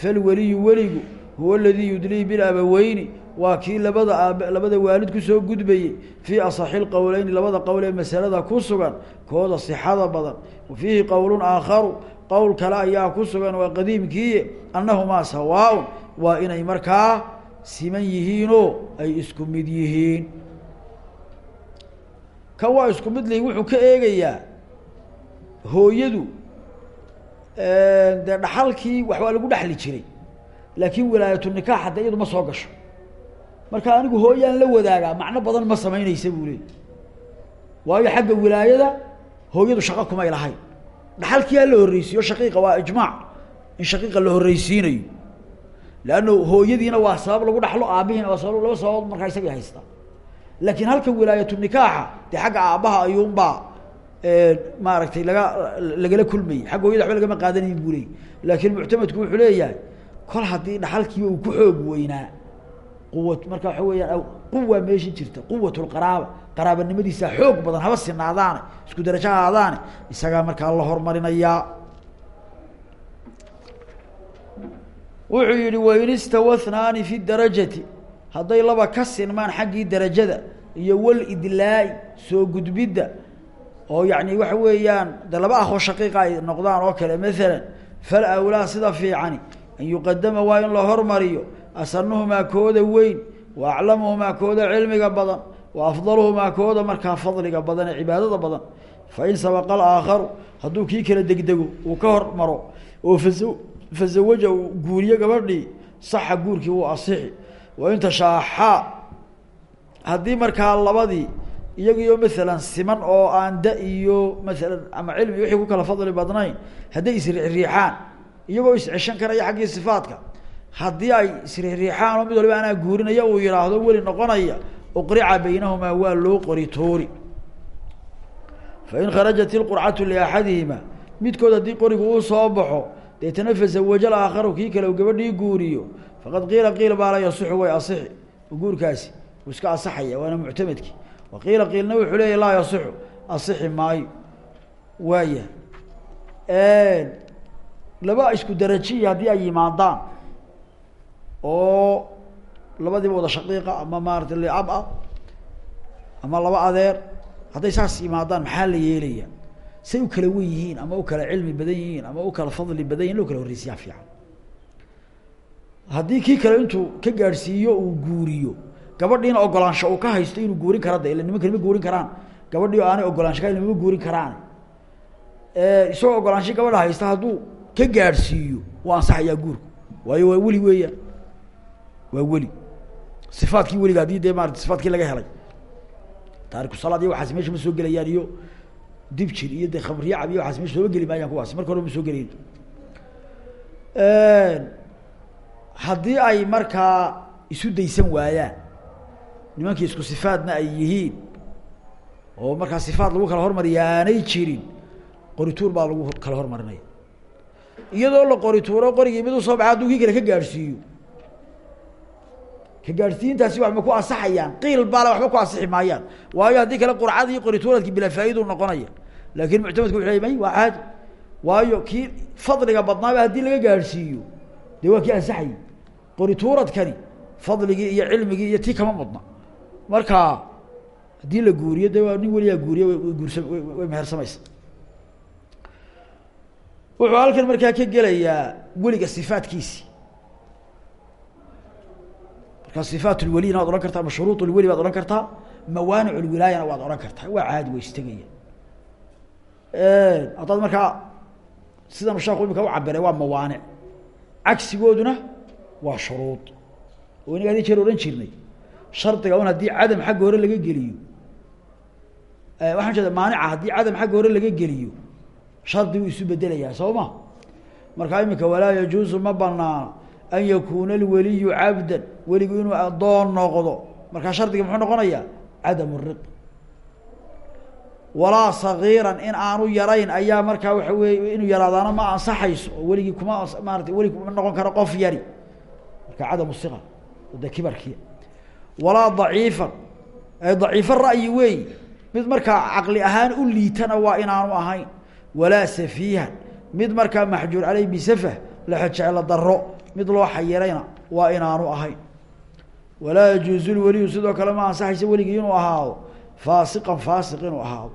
falweliyu weligu huwa aladii yudlii bilabaweyni waa kii labada aab labada waalid ku soo gudbayey fii asaxi lqowleyni labada qowl ee masalada ku sugan kooda sixada badan. Wa fiihi qowlun aakharu qowl kale ayaa ku sugan waa qadiimkiiye annahumaa sawaaun waa inay markaa siman yihiinoo ay isku mid yihiin. Kan waa isku mid lihin wuxuu ka eegayaa hooyadu dee dhaxalkii wax waa lagu dhexli jiray. Laakiin wilaayatu nikaax hadde iyadu ma soo gasho. Marka anigu hooyaan la wadaagaa macno badan ma samaynaysa buu leey waayo xagga wilaayada hooyadu shaqo kumay lahayn. Dhaxalkiyaa la horreysiiyo shaqiiqa waa ijmaac. In shaqiiqa la horreysiinayo leanna hooyadiina waa sabab lagu dhaxlo aabihiina waa sabab laba sababood markaa isagay haystaa laakiin halka wilaayatu nikaaxa dee xagga aabbaha ayuunbaa maaragtay laga lagala kulmayay xagga hooyada waxba lagama qaadanayin buu laakiin muctamadku wuxuu leeyahay kol haddii dhaxalkiiba uu ku xoog weynaa quwa marka waxa weeyaan quwa meesha jirta. Quwat lqaraaba qaraabanimadiisa xoog badan haba sinaadaane isku darajo aadaane isagaa markaa la hormarinayaa. Wuxuu yihi wain istawa hnaani fi darajati. Hadday laba ka sinmaan xaggii darajada iyo walidlaa-i soo gudbidda oo yani waxa weeyaan de laba akoo shaqiiqa ay noqdaan oo kale maalan fal awlaa sida fiicani an yuqadama waa in la hormariyo asanuhumaa kooda weyn wa aclamuhumaa kooda cilmiga badan wa afdaluhumaa kooda markaa fadliga badan ee cibaadada badan. Fain sabaqa alaakharu hadduu kii kala degdego uu ka hormaro oo fa fazawaja uu guuriyo gabadhii saxa guurkii wuu asixi. Wain tashaaxaa haddii markaa labadii iyagiyo maalan siman oo aan da iyo maalan ama cilmi wixii ku kala fadli badnayn hadday isriixriixaan iyagoo isceshan karaya xaggii sifaadka haddii ay isriixriixaan oo mid waliba anaa guurinaya uu yihaahdo weli noqonaya uqrica baynahumaa waa loo qori toori. Fain kharajat ilqurcatu liaxadihima midkood haddii qorigu uu soo baxo deetana fazawaja alaakharu kii kale u gabadhii guuriyo faqad qiila qiil baa la yasixu way asixi guurkaasi uu iska asaxaya waana muctamadki wa qiila qiilna wuxuu leeyahy laa yasixu. Asixi maayo. Waaya. Laba isku darajiya haddii ay yimaadaan oo labadiiba wada shaqiiqa ama maarata liab ah ama laba adeer hadday saas yimaadaan maxaa la yeelaya? Say u kala wen yihiin ama u kala cilmi badan yihiin ama u kala fadli badan yihiin loo kala horreysiyaa fiican. Haddii kii kale intuu ka gaadhsiiyo uu guuriyo gabadhiina ogolaansho uu ka haysto inuu guurin kara de ila nimanka ma guurin karaan. Gabadhii aanay ogolaansho ka mama guurin karaan. Isagoo ogolaansho gabadha haysta hadduu ka gaadhsiiyo waa ansaxayaa guurku waayo waa weli weeyaan. Waa weli. Sifaadkii weliga haddii dee maarata sifaadkii laga helay. Taariku salaad iyo waxaas meesha ma soo gelayaan iyo dibjir iyo de khamriyacab iyo waxaas meesha sooma geli maayaan kuwaas. Marka hore ma soo gelayn haddii ay markaa isu daysan waayaan nimankii isku sifaadna ay yihiin oo markaa sifaad lagu kala hormariya aanay jirin qorituur baa lagu kala hormarinaya. Iyadoo la qorituuro qorigii mid u soo baxa hadduu kii kale ka gaadhsiiyo. Ka gaadhsiintaasi wax ma ku ansaxayaan qiil baale waxba ku ansixi maayaan. Waayo haddii kale qurcadii iyo qorituuradkii bilaa faa'idu noqonaya. Laakin muctamadku wuxu ley waa caadi waayo kii fadliga badnaaba haddii laga gaadhsiiyo dee waa kii ansaxayay qorituuradkani fadligii iyo cilmigii iyo tii kama mudna marka haddii la guuriyo de waa nin guuriye way mehersamaysa wuxuu halkan markaa ka gelayaa weliga sifaadkiisi markaa sifaat lwelina waad odhan kartaa ama shuruud lweli baad odhan kartaa mawaanic lwilaayana waad odhan kartaa. Waa caadi way istegaya. Haddaad markaa sidanu sheeku imika u cabiray waa mawaanic. Cagsigooduna waa shuruud. Oo inaga adi jeer odhan jirnay shardiga un haddii cadam xagga hore laga geliyo. Waxaan jeeda maanica haddii cadam xagga hore laga geliyo shardi buu isu bedelayaa soo ma markaa imika walaa yajuusu ma banaano an yakuuna alweliyu cabdan weligu inuu addoon noqdo. Markaa shardiga muxuu noqonayaa? Cadam riq. Walaa sagiiran in aanu yarayn ayaa markaa waxa weeye inuu yaraadaana ma ansaxayso oo kuma maarata welig kuma noqon karo qof yari. Marka cadam siqar de kibarkiya walaa daciifan. Daciifo ra'yi weey. Mid markaa caqli ahaan u liitana waa inaanu ahayn. Walaa safiihan. Mid markaa maxjuur caleyh bisafah lexejeclo daro mid loo xayirayna waa inaanu ahayn. Walaa yajuuzu lweliyu sidoo kale ma ansaxaysa weligii inuu ahaado. Faasiqan faasiq inuu ahaado.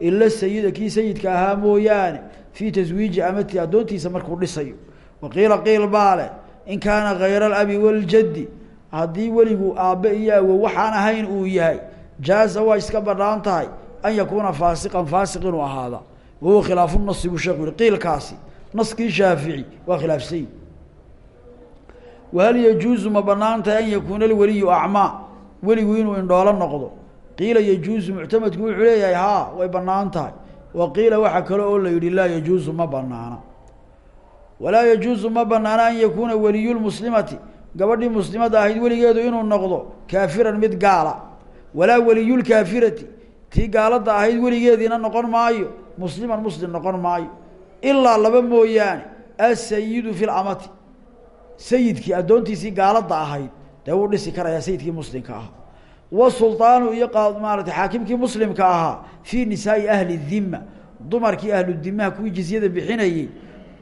Ila sayida kii sayidka ahaa mooyaane fii taswiiji amati addoontiisa markuu dhisayo. Waqiila qiil baa leh in kaana kayra alabi waljaddi haddii weligu aabbe iyo awow waxaan ahayn uu yahay jaaza waa iska bannaan tahay an yakuuna faasiqan faasiq inuu ahaada. Wahuwa khilaafu nasi buu sheeku yihi qiilkaasi naskii shaafici waa khilaafsany wahal yajuuzu ma bannaan tahay an yakuuna alweliyu acmaa weligu inuu indhoolo noqdo. Qiila yajuuzu muctamadku wuxuu leeyahay haa way bannaan tahay. Wa qiila waxaa kale oo la yihi laa yajuuzu ma banaana walaa yajuuzu ma banaana an yakuuna weliyu lmuslimati gabadhii muslimada ahayd weligeedu inuu noqdo kaafiran mid gaala. Walaa weliyulkaafirati tii gaalada ahayd weligeediina noqon maayo. Musliman muslim noqon maayo. Ilaa laba mooyaane. Asayidu fi lamati sayidkii addoontiisii gaalada ahayd. Dee wuu dhisi karayaa sayidkii muslimka ahaa. Wasulطaanu iyo maarata xaakimkii muslimka ahaa fii nisaai ahli dhima dumarkii ahlu dimaha kuwii jizyada bixinayey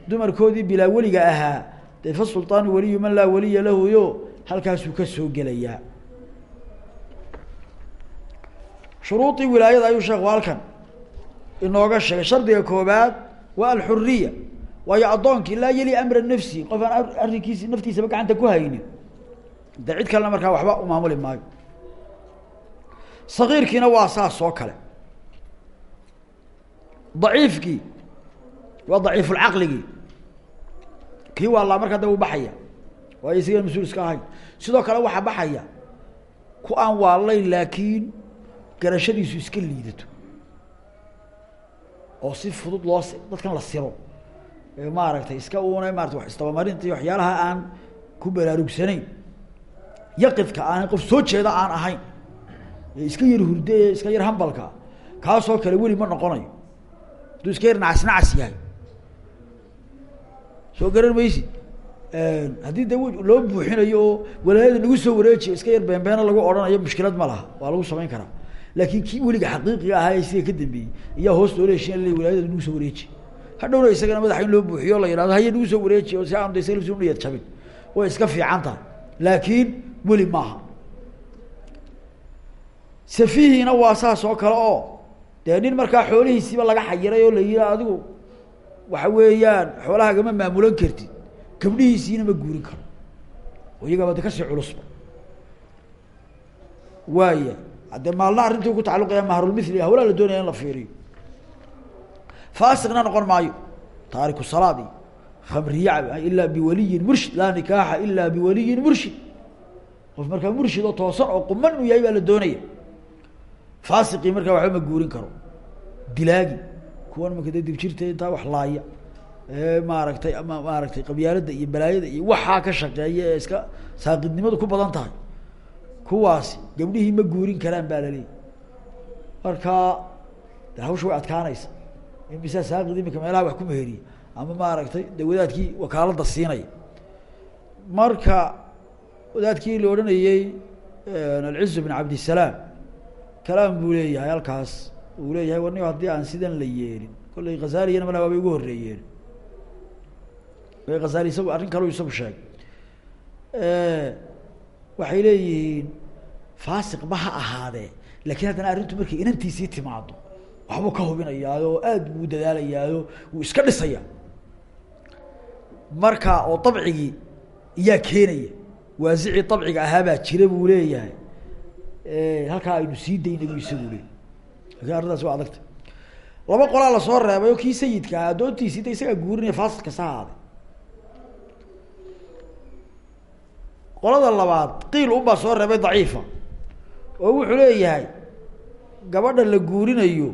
dumarkoodii bilaa weliga ahaa dee fa sulطaanu waliyu man laa waliya lahu yo halkaasuu ka soo gelayaa shuruudii wilaayada ayuu sheekhu halkan inooga sheegay. Shardiga koobaad waa alxuriya waayo addoonkii laa yeli amra nafsi qof aan arrinkiisi naftiisaba gacanta ku haynin. De cid kalena markaa waxba u maamuli maayo. Sagiirkiina waa saas oo kale. Daciifkii waa daciifulcaqligii kii waa laa markaa da u baxaya. Waayo isagan mas'uul iska ahayn. Sidoo kale waxaa baxaya ku aan waalayn laakiin garashadiisu iska liidato. Oo si fudud loo dadkan la siro. Maaragtay iska una maarata wax isdabamarinta iyo waxyaalaha aan ku baraarugsanayn. Yaqidka aan qof soo jeeda aan ahayn. Iska yar hurde iska yar hambalka. Kaasoo kale weli ma noqonayo. Hadduu iska yar nacas nacas yahay soo garan maysi haddii de loo buuxinayo oo walaayada nagu soo wareejiyo iska yar beenbeena lagu odhanayo mushkilad ma laha. Waa lagu samayn karaa. Laakiin kii weliga xaqiiqiga ahaa ee siga ka dambeeyey iyaa hoos loola heshiin le walaayada nagu soo wareeji hadhowna isagana madaxa loo buuxiyo la yihahdo haya nagu soo wareeji oo si aan da isaga lafsi uniyad jabin way iska fiican tahay. Laakiin weli maaha safihiina waa saas oo kale oo dee nin markaa xoolihiisiiba laga xayiray oo la yihi adigu waxa weeyaan xoolahagama maamulan kartid gabdhihiisiina ma guurin karo. Oo iyagaba de ka sii culusba waaya haddee maalna arrintii ku tacalluqaya mahrulmithli hawlaa la doonaya in la fiiriyo. Faasiqna noqon maayo. Taariku salaad khamriya ilaa biwaliyin murshid laa nikaaxa ilaa biwaliyin murshid. Qof markaa murshid oo toosan oo quman inuu yahay baa la doonaya. Faasiqii markaa waxba ma guurin karo. Dilaagi kuwan marka de dibjirta intaa wax laaya. Ee maaragtay ama maaragtay qabyaalada iyo balaayada iyo waxaa ka shaqeeya ee iska saaqidnimadu ku badan tahay. Kuwaasi gabdhihii ma guurin karaan baa laleeyahy markaa de hawsha way adkaanaysa in misaa saaqid imika meelaha wax ku meheriya ama maaragtay de wadaadkii wakaalada siinaya. Marka wadaadkii la odhanayey alcizu bin cabdisalaam kalaam buu leeyahay halkaas uu leeyahay warni haddii aan sidan la yeelin. Kollay khazaaliyana mana waabay ugu horreeyeen. Khazali isagu arrin kaleu isagu sheegay. Waxay leeyihiin faasiq ba ha ahaadee laakiin haddana arrintu markay inantiisii timaado waxbuu ka hubinayaayo oo aad buu dadaalayaayo wuu iska dhisaya. Marka oo dabcigii iyaa keenaya waasicii dabciga ahaabaa jira buu leeyahay. Halkaa aynu sii dayna bu isagu leey laakiin waa adagta. Laba qolaa la soo reebay oo kii sayidka ah addoontiisii da isagaa guurinaya kasa ahaaday qolada labaad qiil unbaa soo reebay daciifa oo wuxuu leeyahay gabadha la guurinayo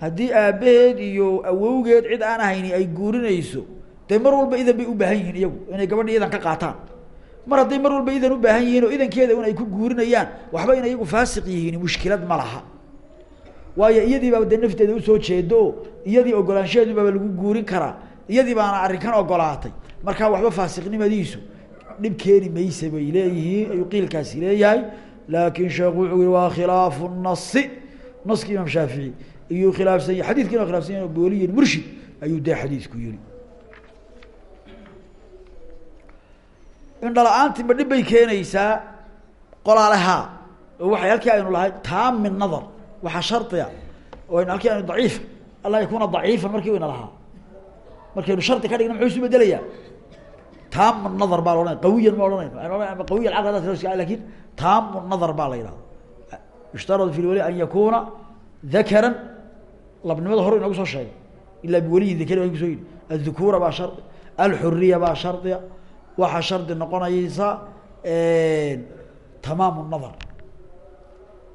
haddii aabbaheed iyo awowgeed cid aan ahayni ay guurinayso dee mar walba idan bay u baahan yihiin iyagu inay gabadha idan ka qaataan. Mar hadday mar walba idan u baahan yihiin oo idankeeda un ay ku guurinayaan waxba ina iyagu faasiq yihiin mushkilad ma laha waayo iyadii baaba dee nafteeda u soo jeedo iyadii ogolaanshaheedu baaba lagu guurin karaa iyadii baana arrinkan ogolaatay. Markaa waxba faasiqnimadiisu dhib keeni maysa bay leeyihiin ayuu qiilkaasi leeyahay. Laakin sheekhu wuxuu yihi waa khilaafu nasi. Naskii imaam shaafici iyuu khilaafsan yahy xadidkiina wa khilafsan yahy boliyin murshid ayuu dee xadiidku yihi indhala-aantii ma dhib bay keenaysaa qolaalehaa oo waxay halkii aynu lahay taami nadar waxaa shardiga oo aynu halkii aynu daciif anlaa yakuuna daciifan markii ina lahaa. Markaynu shardi ka dhigna muxuu isu bedelayaa taamu nadar baa la ohanaya qawiyan ma ohanayno aynu ohanay ama qawiy alcaql laakiin taamu nadar baa la yidhahda yushtaradu fi lwali an yakuna dakaran labnimada hore inoogu soo sheegay. Ilaa biwaliyi dakari baan ku soo yidhi. Adhukuura baa shardi alxuriya baa shardiga. Waxaa shardi noqonaysa tamaamu nadar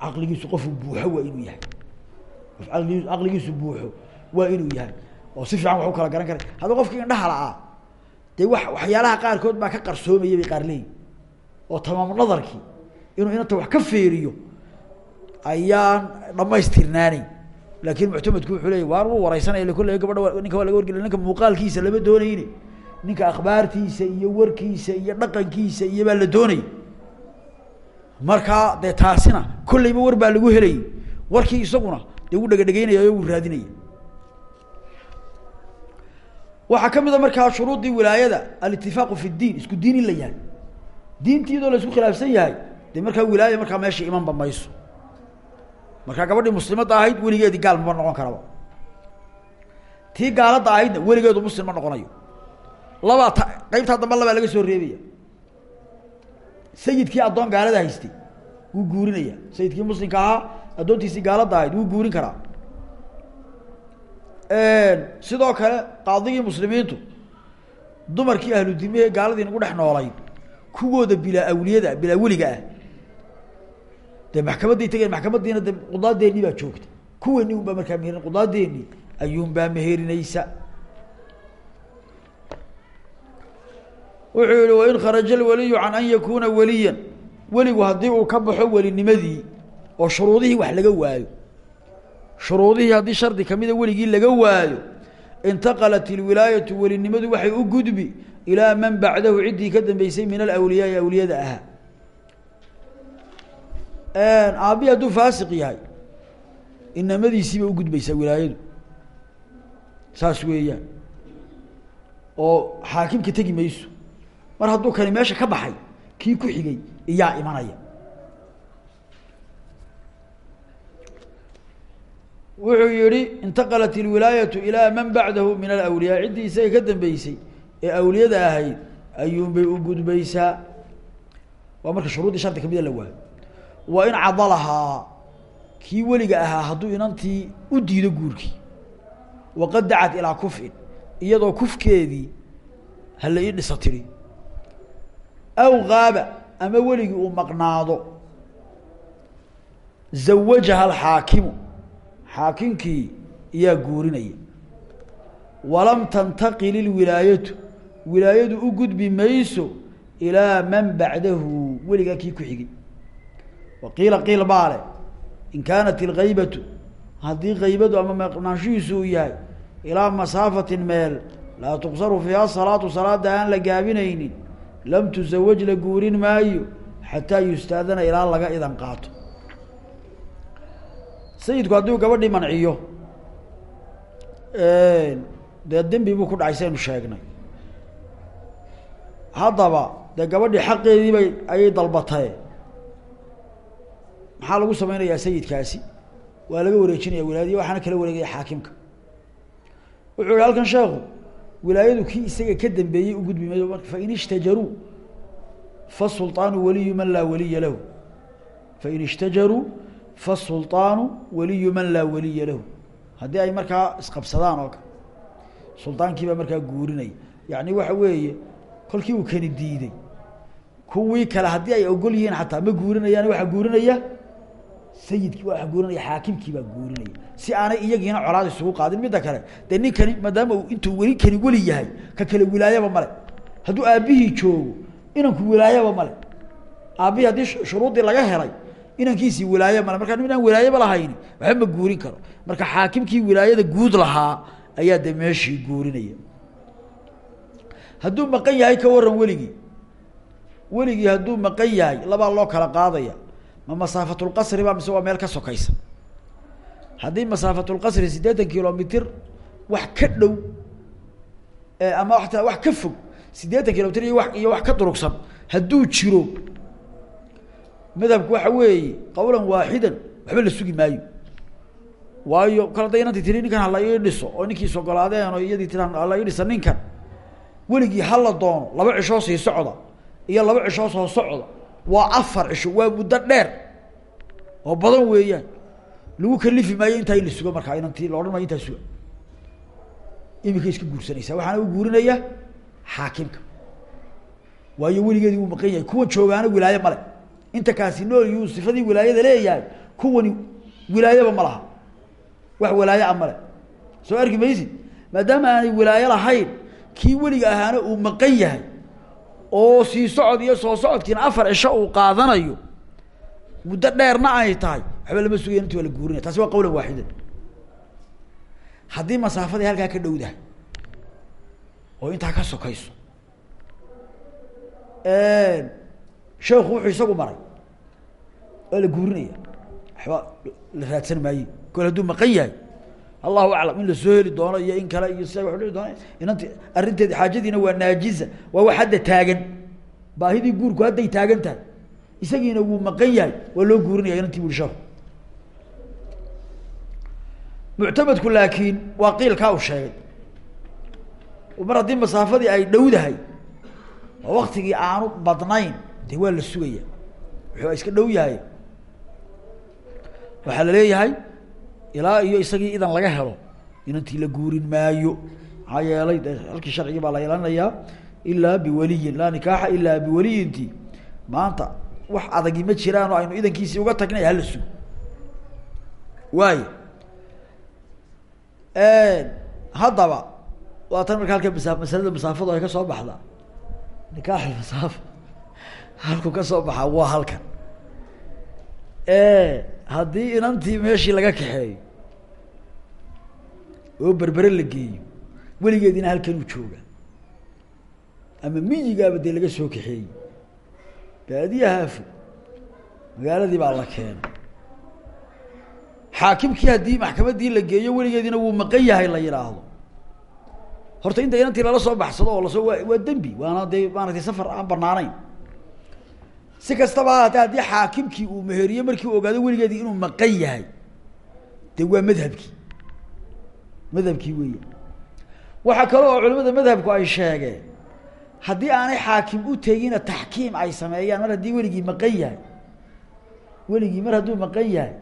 caqligiisu qofu buuxo waa inuu yahay. Caqligiisu buuxo waa inuu yahay. Oo si fiican wax u kala garan karay hadda qofkii indhaha la-aa dee wa waxyaalaha qaarkood baa ka qarsoomayay bay qaar leeyihiin oo tamaamu nadarkii inuu inanta wax ka feeriyo ayaan dhamaystirnaanayn laakin muctamadku wuxuu leya waan u wareysanaya kolle gabadha ninka waa laga wargeliya ninka muuqaalkiisa lama doonayne ninka akhbaartiisa iyo warkiisa iyo dhaqankiisa iyo baa la doonay markaa dee taasina kolleyba war baa lagu helayay warkii isaguna dee wuu dhegadhegeynaya o wuu raadinaya waxaa ka mid markaa shuruudii wilaayada alitifaaqu fi diin isku diin in la yahay. Diintiidoo la isku khilaafsan yahay dee markaa wilaaya markaa meesha imanba mayso. Markaa gabadhii muslimadda ahayd weligeedii gaal mama noqon karaba. Tii gaaladda ahaydna weligeedu muslim ma noqonayo. Labaa ta qeybtaa dambe labaa laga soo reebaya sayidkii addoon gaalada haystay wuu guurinaya sayidkii muslimka ahaa addoontiisii gaaladda ahayd wuu guurin karaa. Sidoo kale qaadigii muslimiintu dumarkii ahlu dimihee gaaladii nagu dhex noolayd kuwooda bilaa awliyada bilaa weliga ah dee maxkamadday tegeen maxkamadiina de qudaadeennii baa joogta kuweeni un baa markaa meherin qudaadeennii ayuunbaa meherinaysa wuxuu yihi wain kharaja alwaliyu can an yakuna waliyan. Weligu haddii uu ka baxo welinimadii oo shuruudihii wax laga waayo. Shuruudihii haddii shardi kamida weligii laga waayo. Intaqalat ilwilaayatu welinimadu waxay u gudbi ilaa man bacdahu ciddii ka dambeysay min alawliyaai awliyada ahaa. Aabbihi hadduu faasiq yahay inamadiisiiba ugudbaysaa wilaayadu. Saas weeyaan. Oo xaakimka tegi mayso mar hadduu kani meesha ka baxay kii ku xigay iyaa imanaya. Wuxuu yihi intaqalat ilwilaayatu ilaa man bacdahu min alawliyaa. Ciddii isaga ka dambeysay ee awliyada ahayd ayuunbay u gudbaysaa. Waa marka shuruuddii shardi kamida la waayo waa in cadalahaa kii weliga ahaa hadduu inantii u diido guurkii. Waqad dacat ilaa kufin iyadoo kufkeedii hala ii dhisa tiri aw gaaba ama weligii uu maqnaado. Zawajaha alxaakimu xaakimkii iyaa guurinaya. Walam tantaqil ilwilaayatu wilaayadu u gudbi mayso ilaa man bacdahu weligaa kii ku xigay. Waqiila qiil baa le in kaanat ilgaybatu haddii kaybadu ama maqnaanshihiisu uu yahay ilaa masaafatin meel laa tuqsaru fiiha salaatu salaada aan la gaabinaynin lam tusawaj la guurin maayo xataa yustaadana ilaa laga idan qaato. Sayidku hadduu gabadhii manciyo dee dembi buu ku dhacay saynu sheegnay. Haddaba dee gabadhii xaqeedii bay ayay dalbatee maxaa lagu sameynayaa sayidkaasi? Waa laga wareejinaya wilaayadiya waxaana kala wareegaya xaakimka. Wuxuu yihi halkan sheekhu wilaayadu kii isaga ka dambeeyey u gudbi mayo marka fain ishtajaruu fasulطaanu waliyu man laa waliya lahu. Fain ishtajaruu fasulطaanu waliyu man laa waliya lahu. Haddii ay markaa isqabsadaan oo kale suldaankiibaa markaa guurinay. Yacni waxa weeye kolkii uu kani diiday. Kuwii kale haddii ay ogol yihiin xataa ma guurinayaan waxaa guurinaya sayidkii waa guurinaya xaakimkii baa guurinaya. Si aanay iyagiina colaad isugu qaadin midda kale dee ninkani maadaama uu intuu weli kani weli yahay ka kale wilaayaba male hadduu aabbihii joogo inanku wilaayaba male aabbihii haddii shuruudii laga helay inankiisii wilaaye male markaa nin aan wilaayaba lahayni waxba ma guurin karo. Marka xaakimkii wilaayada guud lahaa ayaa de meeshii guurinaya. Hadduu maqan yahay ka waran weligii. Weligii hadduu maqan yahay labaa loo kala qaadaya ma masaafatulqasri ba mise waa meel ka sokaysa? Haddii masaafatulqasri siddeetan kilomitr wax ka dhow ama wata wax ka fog siddeetan kilomitr iyo wa iyo wax ka durugsan hadduu jiro madhabku waxa weeye qawlan waaxidan waxba la sugi maayo. Waayo kal hadday inanti tiri ninkan hala ii dhiso oo ninkiis ogolaadeen oo iyadii tiraan hala dhisa ninkan weligii hala doono laba cishoo sii socda iyo laba cishoo soo socda waa afar cisho waa muddo dheer oo badan weeyaan. Lagu kalifi maayo intaa in la sugo markaa inanti la odhan maayo intaa suga imika iska guursanaysaa waxaana u guurinaya xaakimka. Waayo weligeedii wuu maqan yahay kuwan joogaana wilaaye male inta kaasi nool yuu sifadii wilaayada leeyahay kuwani wilaayaba ma laha. Wax wilaaye a male soo arki maysid? Maadaama aanay wilaayo lahayn kii weliga ahaana uu maqan yahay oo sii socod iyo soo socodkiina afar cisho uu qaadanayo muddo dheerna ay tahay. Waxba lama sugaya inti waa la taasi waa qawlan waaxidan haddii masaafadii halkaa ka dhowdahay oo intaa ka sokayso sheekhu wuxuu isagu maray waa la guurinaya. Waxba la raadsan maaye. Kol hadduu maqan yahay allahu aclam in la soo heli doono iyo in kale iyo sia wa dhici doona inanti arrinteedi xaajadiina waa naajiza waa wax hadda taagan. Baahidii guurku hadday taagan tahay isagiina wuu maqan yahay waa loo guurinaya inantii sheekhu muctamadku laakiin waa qiilkaa u sheegay. Mar haddii masaafadii ay dhowdahay oo waktigii aanu badnayn dee waa la sugaya. Wuxuu iska dhow yahay waxaa la ilaa iyo isagii idan laga helo. Inantii la guurin maayo. Maxaa yeelay de halkii sharcigii baa la yeelanayaa ilaa biwaliyin laa nikaaxa ilaa biwaliyinti maanta wax adagi ma jiraan oo aynu idankiisii uga tagnay hala sugo waayo. Haddaba waa tan marka halka masa masalada masaafadu ay ka soo baxdaa nikaax masaafa halku ka soo baxaa waa halkan haddii inantii meeshii laga kaxeeyo oo berbere la geeyo weligeedina halkanuu jooga. Ama miyigaaba dee laga soo kaxeeyey baadiyahaafo magaaladii baa la keenay xaakimkii haddii maxkamaddii la geeyo weligeediina wuu maqan yahay la yidhaahdo horta inta inantii lala soo baxsado oo la soo waa waa dembi. Waana dee maaragtay safar aan banaanayn si kastaba haatee xaakimkii uu meheriye markii uu ogaado weligeedii inuu maqan yahay dee waa madhabkii. Madhabkii weya waxaa kale oo culimada madhabku ay sheegeen haddii aanay xaakim u tegina taxkiim ay sameeyaan mar haddii weligii maqan yahay weligii mar hadduu maqan yahay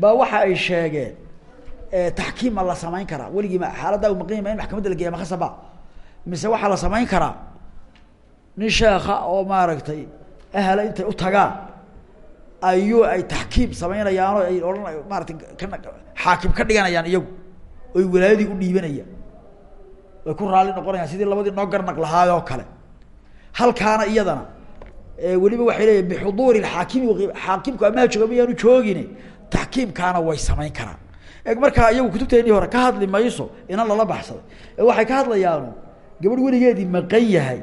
ba waxa ay sheegeen taxkiim ma la samayn karaa. Weligii ma xaaladdaa u maqan yahy ma in maxkamadda la geeya makasaba mise waxaa la samayn karaa? Nin sheeka oo maaragtay ahla intay u tagaan ayuu ay taxkiim samaynayaanoo ay odhan maaratay ka xaakim ka dhiganayaan iyagu oy walaayadii u dhiibanayaan way ku raalli noqonayaan sidii labadii noo garnaq lahaayoo kale halkaana iyadana weliba waxay leeyihiin bixuduuri xaakimi xaakimku amaha jooga mayaanu joogine taxkiimkaana way samayn karaan e markaa iyagu kutubteenii hore ka hadli mayso inan lala baxsaday ee waxay ka hadlayaanu gabadh weligeedii maqan yahay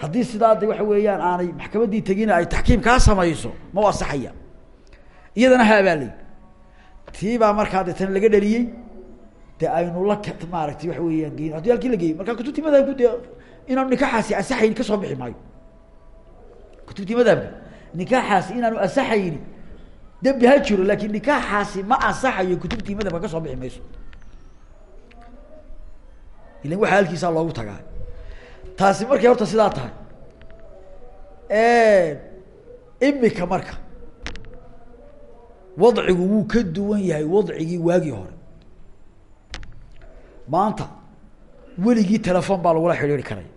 haddii sidaa de waxa weeyaan aanay maxkamaddii tegina ay taxkiim kaa samayso ma u asaxaya iyadana haabaaley tii baa markaa deetana laga dhaliyey de aynu la maaragtay waxa weeyaan geyn. Haddii halkii la geeyey markaa kutubtii madhabku dee inaanu nikaaxaasi asaxayni ka soo bixi maayo. Kutubtii madhabka nikaaxaasi inaanu asaxayni dembi ha jiro laakin nikaaxaasi ma ansaxayo kutubtii madhabka ka soo bixi mayso ilan waxaa halkiisaa loogu tagaa taasi markay horta sidaa tahay. Imika marka wadcigu wuu ka duwan yahay wadcigii waagii hore. Maanta weligii telefon baa lagula xidhiiri karaya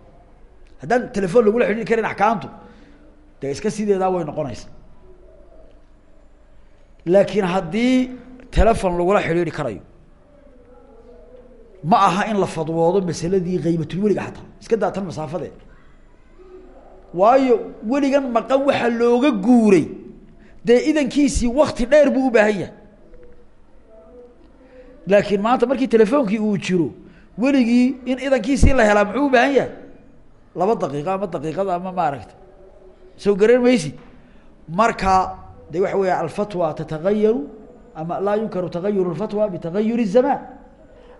haddaan telefon lagula xidhiiri karin axkaamtu dee iska sideedaa way noqonaysa. Laakiin haddii telefon lagula xidhiiri karayo ma aha in la fadwoodo masaladii kaybatulweliga xataa. Iska daa tan masaafadee. Waayo weligan maqan waxaa looga guuray. Dee idankiisii wakti dheer buu u baahan yahay. Laakiin maanta markii telefoonkii uu jiro weligii in idankiisii la helaa muxuu u baahan yahay? Laba daqiiqo ama daqiiqada ama maaragta. Soo garan maysid marka de waxa weya alfatwa tatagayaru ama laa yunkaru tagayuru lfatwa bitagayuri الzamaan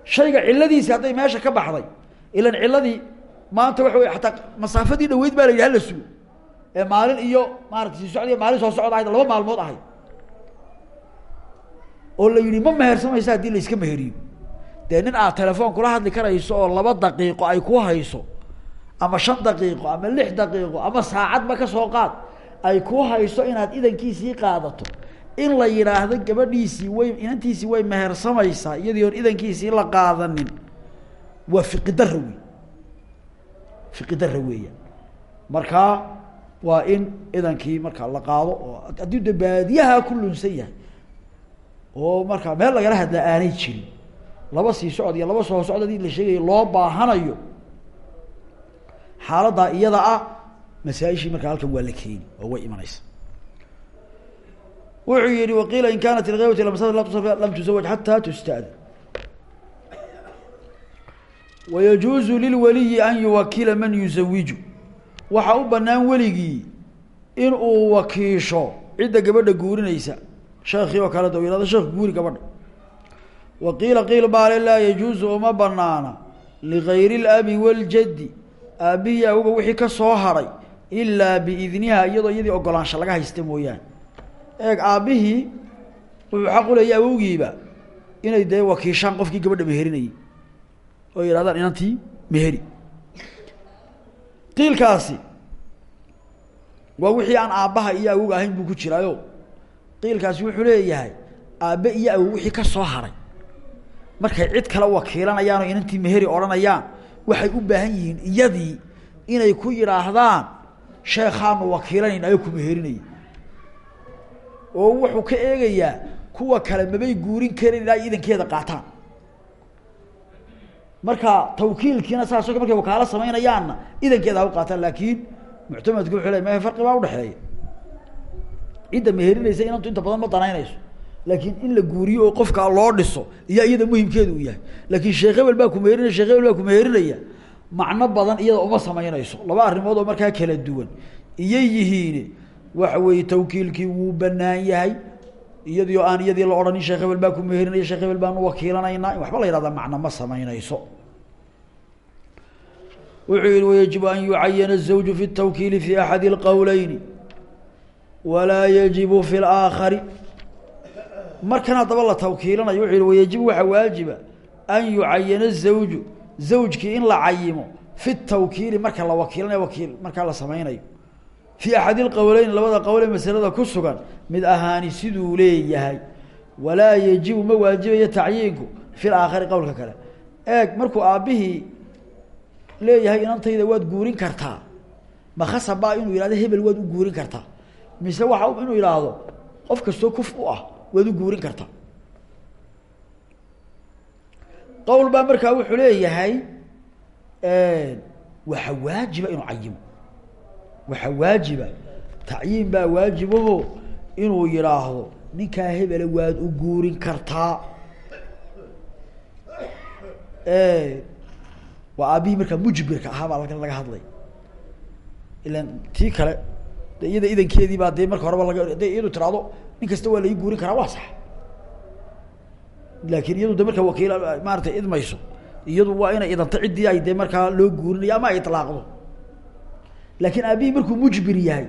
shayga ciladiisi hadday meesha ka baxday ilan ciladii maanta waxa wey ataa masaafadii dhaweyd baa la yidhi hala sugo. Ee maalin iyo maarata sii socd maalin soo socda ahayd laba maalmood ahayd oo la yidhi ma mehersamaysa haddii la iska meheriyo. Dee nin aad telefoon kula hadli karayso oo laba daqiiqo ay ku hayso ama shan daqiiqo ama lix daqiiqo ama saacadba ka soo qaad ay ku hayso inaad idankiisii qaadato in la yidhaahdo gabadhiisii way inantiisii way mehersamaysaa iyadii oon idankiisii la qaadanin. Waa fiqidara wey fiqidara markaa waa in idankii markaa la qaado oo haddii de baadiyaha ku lunsan yahay oo markaa meel lagala hadlaa aanay jirin laba sii socod iyo laba soo socod haddii la sheegayo loo baahanayo xaaladdaa iyada ah masaaishii markaa halkan waa la keeni oo way imanaysa wuxuu yihi waqiila in kaanat lamsad lam tusawaj xataa tusta'dan wayajuuzu lilwaliyi an yuwakila man yuzawiju waxaa u banaan weligii in uu wakiisho cidda gabadha guurinaysa. Sheekii oo kale da yihahdo sheekh guuri gabadha. Wa qiila qiil baale laa yajuuzu uma banaana ligayri اlabi waاljaddi aabbihii awoga wixii ka soo haray ilaa biidniha iyadoo iyadii ogolaansha laga haysta mooyaane eeg aabbihii wuxuu xaq u leeyay awowgiiba inay dee wakiishaan qofkii gabadha meherinayay oo yihahdaan inantii meheri. Qiilkaasi waa wixii aan aabbaha iyo awog ahayn buu ku jiraayo. Qiilkaasi wuxuu leeyahay aabbe iyo awow wixii ka soo haray. Markay cid kale wakiilanayaan oo inantii meheri odhanayaan waxay u baahan yihiin iyadii inay ku yidhaahdaan sheekhaanu wakiilanayna ayo ku meherinaya oo wuxuu ka eegayaa kuwa kale mabay guurin karin ilaa idankeeda qaataan. Marka tawkiilkiina saasoo markay wakaalo samaynayaanna idankeeda ha u qaataan laakiin muctamadku wuxuu le me farqi baa udhexeeya cidda meherinaysa inantu inta badan ma danaynayso. Laakiin in la guuriyo oo qofkaa loo dhiso iyo iyada muhimkeedu uu yahay. Laakiin sheekh hebel baa ku meherinaya sheekh hebel baa ku meherinaya macno badan iyada uma samaynayso laba arrimood oo markaa kala duwan. Iyay yihiin waxa weeye tawkiilkii wuu banaan yahay iyadii oo aan iyadii la odhanin sheekh hebel baa ku meherinaya sheekh hebel baanu wakiilanaynaa in waxba la yihahda macno ma samaynayso wuxuu yihi wayajibu an yucayana الزawju fi الtawkiili fi axadi اlqowleyni walaa yajibu fi اlaakhari markan haddaba la tawkiilanayo wuxuu yihi wayajibu waxaa waajiba an yucayana الزawju zawjkii in la cayimo fi الtawkiili marka la wakiilanayo wakiil markaa la samaynayo fii axadi اlqowleyn labada qowl ee masalada ku sugan mid ahaani siduu leeyahay walaa yajibu ma waajibayo tacyiinku fi laakhari qowlka kale eeg markuu aabbihii leeyahay inantayda waad guurin kartaa ma khasab baa inuu yihahdo hebel waad u guurin kartaa mise waxa inuu yidhaahdo qof kastoo kuf u ah waad u guurin kartaa qowl baa markaa wuxuu leeyahay waxa waajiba inuu cayimo waxaa waajiba tacyiin baa waajibaho inuu yidhaahdo ninkaa hebele waad u guurin kartaa. Waa aabbihii markaa mujbirka ahaa baa laga hadlay. Ilan tii kale de iyada idankeedii baa dee marka horeba laga de iyadu tiraahdo nin kasta waa lai guurin karaa waa sax. Laakiin iyadu de markaa wakiil maaratay idmayso iyadu waa inay idanto ciddii ay dee markaa loo guurinayo ama ay itlaaqdo laakiin aabbihii markuu mujbir yahay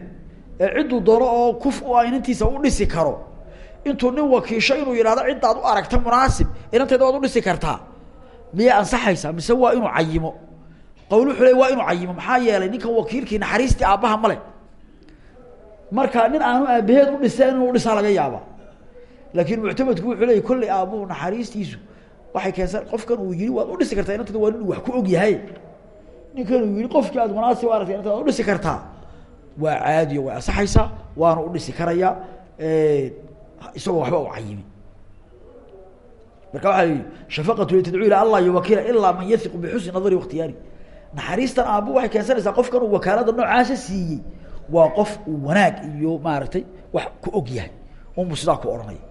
ee cidduu doono oo kuf u ah inantiisa u dhisi karo intuu nin wakiisho inuu yidhahdo ciddaad u aragta munaasib inanteeda waad u dhisi kartaa. Miyay ansaxaysaa mise waa inuu cayimo? Qowl wuxuu le waa inuu cayimo maxaa yeelay ninkan wakiilkii naxariistii aabbaha ma leh. Marka nin aanu aabaheed u dhiseen inuu udhisaa laga yaaba laakiin muctamadku wuxuu leeyay kollay aabbuhu naxariistiisu waxay keensan qofkan uu yihi waad u dhisi kartaa inanteeda waa nin wax ku og yahay ninkan yihi qofkii aad munaasib u aragtay inanteeda waad udhisi kartaa. Waa caadiyo way ansaxaysaa waana udhisi karayaa isagoo waxba u cayimi marka waaa yihi shafaqatu tadcuu ilaa allah yuwakila ilaa man yahiqu bixusni nadari wakhtiyaari naxariistan aabbu waxay keensanaysaa qofkan uu wakaalada noocaasa siiyey waa qof wanaag iyo maaragtay wax ku og yahay unbu sidaa ku odhanaya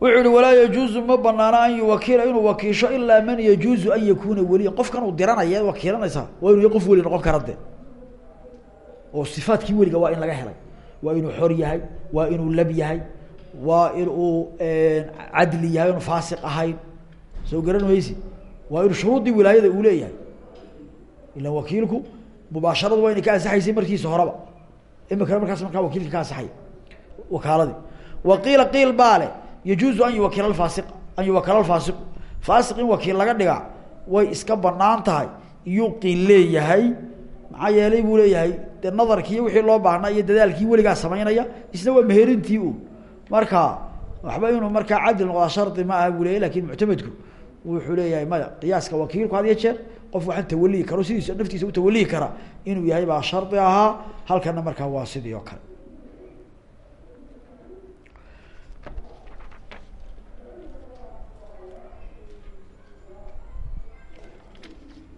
wuxuu ihi walaa yajuuzu ma banaana an yuwakila inuu wakiisho ilaa man yajuuzu an yakuuna weliyan qofkan uu diranaya wakiilanaysaa waa inuu qof weli noqon kara oo sifaadkii weliga waa in laga helay waa inuu xor yahay waa inuu lab yahay waa in uu cadli yahay inu faasiq ahayn soo garan maysi waa inuu shuruuddii wilaayada uu leeyahay. Ilan wakiilku mubaasharadu waa inay ka ansaxaysay markiisa horeba imikana markaas markaa wakiilka ka ansaxaya wakaaladii. Wa qiila qiil baa yajuuzu an yuwakila faasi an yuwakala alfaasiqu faasiq. In wakiil laga dhiga way iska bannaan tahay iyuu qiil leeyahay maxaa yeelay buu leeyahay dee nadarkii wixii loo baahnaa iyo dadaalkii weligaa samaynaya isna waa meherintii un marka waxba inuu markaa cadil noqdaa shardi ma aha buu leeyay laakiin muctamedku wuxuu leeyahay maya qiyaaska wakiilku had iyo jeer qof waxaan tawalihi karo sidiisa naftiisa u tawalihi kara inuu yahay baa shardi ahaa halkana markaa waa sidii oo kale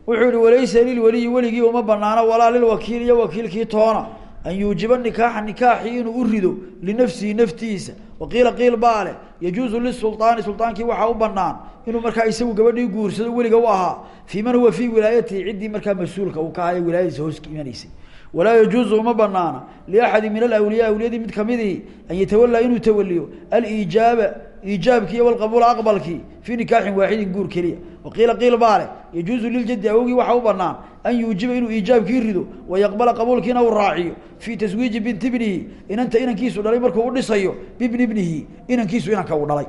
wuxuu yihi walaysa lilweliyi weligii uma banaano walaa lilwakiil iyo wakiilkii toona an yuujiba nikaaxa nikaaxii inuu u rido linafsihi naftiisa. Waqiila qiil baa leh yajuuzu lisulaani sulaankii waxaa u banaan inuu markaa isagu gabadhii guursado weliga u ahaa fii man huwa fii wilaayatihi ciddii markaa mas'uulka uu ka ahayo wilaayadiisa hoos imanaysay walaa yajuuzu uma banaana liaxadi min alawliya awliyadii mid kamidii an yatawalaa inuu tawaliyo aliijaaba iijaabkii walqabuula aqbalkii fii nikaaxin waaxidin guur keliya. Waqiila qiil baa leh yajuuzu liljadi awogii waxaa u banaan an yuujiba inuu iijaabkii rido wayaqbala qabuulkiina uu raaciyo fii taswiiji binti ibnihi inanta inankiisu dhalay markuu u dhisayo bibni ibnihi inankiisu inanka uu dhalay.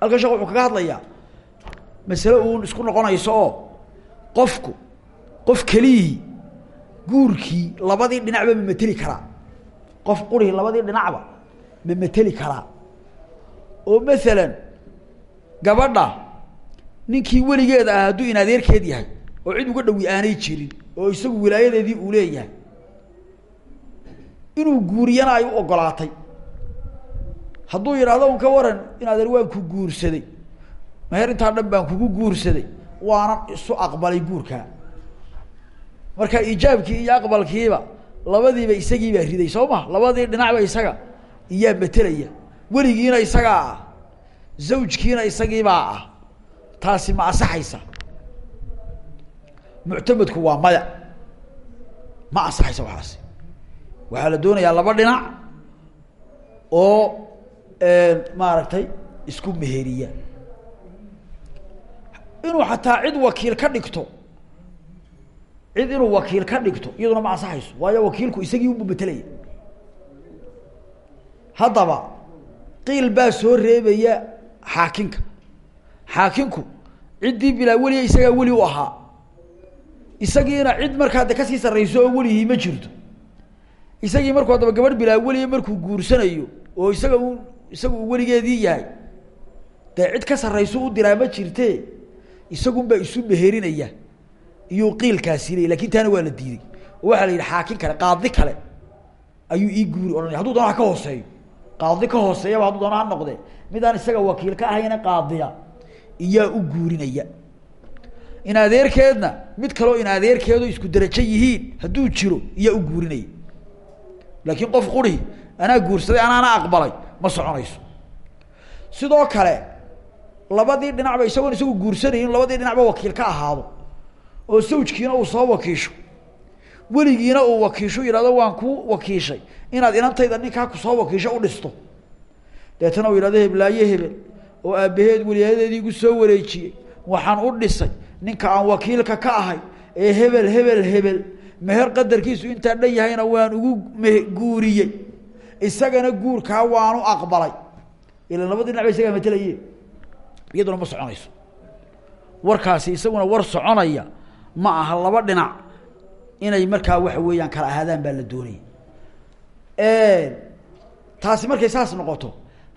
Halkan sheek wuxuu kaga hadlayaa masale uun isku noqonayso oo qofku qof keliyihii guurkii labadii dhinacba ma mateli karaa. Qof qurihii labadii dhinacba ma mateli karaa oo masalan gabadha ninkii weligeeda ah hadduu in adeerkeed yahay oo cid uga dhawi aanay jirin oo isagu wilaayadeedii uu leeyahay inuu guuriyana ay u ogolaatay. Hadduu yidhaahdo un ka waran in adeer waan ku guursaday. Meher intaa dhan baan kugu guursaday. Waanan isu aqbalay guurkaa marka iijaabkii iyo aqbalkiiba labadiiba isagiibaa riday soo ma labadii dhinacba isaga iyaa matelaya weligiina isagaa ah zawjkiina isagiibaa ah taasi ma asaxaysa muctamedku waa maya ma ansaxaysa waxaasi. Waxaa la doonayaa laba dhinac oo maaragtay isku meheriya inuu xataa cid wakiil ka dhigto cid inuu wakiil ka dhigto iyaduna ma ansaxayso waayo wakiilku isagii unbu betelaya haddaba qiil baa soo reebaya xaakinka xaakinku ciddii bilaa weliya isagaa weli u ahaa. Isagiina cid markaa de ka sii sarrayso oo welihii ma jirto. Isagii markuu haddaba gabadh bilaa weliya markuu guursanayo oo isaga u isaga weligeedii yahay dee cid ka sarrayso u diraa ma jirte isagunbaa isu meherinaya iyuu qiilkaasi leey laakiin taana waa la diiday oo waxaa la yidhi xaakin kale qaadi kale ayuu ii guuri odhanaya haduu doona ha ka hooseeyo qaadi ka hooseeyaba hadduu doona ha noqde. Midaan isaga wakiil ka ahayna qaadiya. Iyaa u guurinaya. In adeerkeedna mid kaleo in adeerkeedu isku derajo yihiin hadduu jiro iyaa u guurinaya. Laakiin qof quri anaa guursaday anaana aqbalay ma soconayso. Sidoo kale labadii dhinacba isagoon isagu guursanayin labadii dhinacba wakiil ka ahaado. Oo sawjkiina uu soo wakiisho weligiina uu wakiisho yidhahdo waan ku wakiishay. Inaad inantayda ninkaa ku soo wakiisho u dhisto. Deetana uu yidhahdo heblaaye hebel oo aabbaheed weliyadeedii igu soo wareejiyey. Waxaan u dhisay ninka aan wakiilka ka ahay ee hebel hebel hebel. Meher qadarkiisu intaa dhan yahayna waan ugu guuriyey. Isagana guurkaa waanu aqbalay. Ila labadii dhinac isagaa matelaye iyaduna ma soconayso. Warkaasi isaguna war soconaya ma aha laba dhinac inay markaa waxa weeyaan kala ahaadaan baa la doonaya taasi markay saas noqoto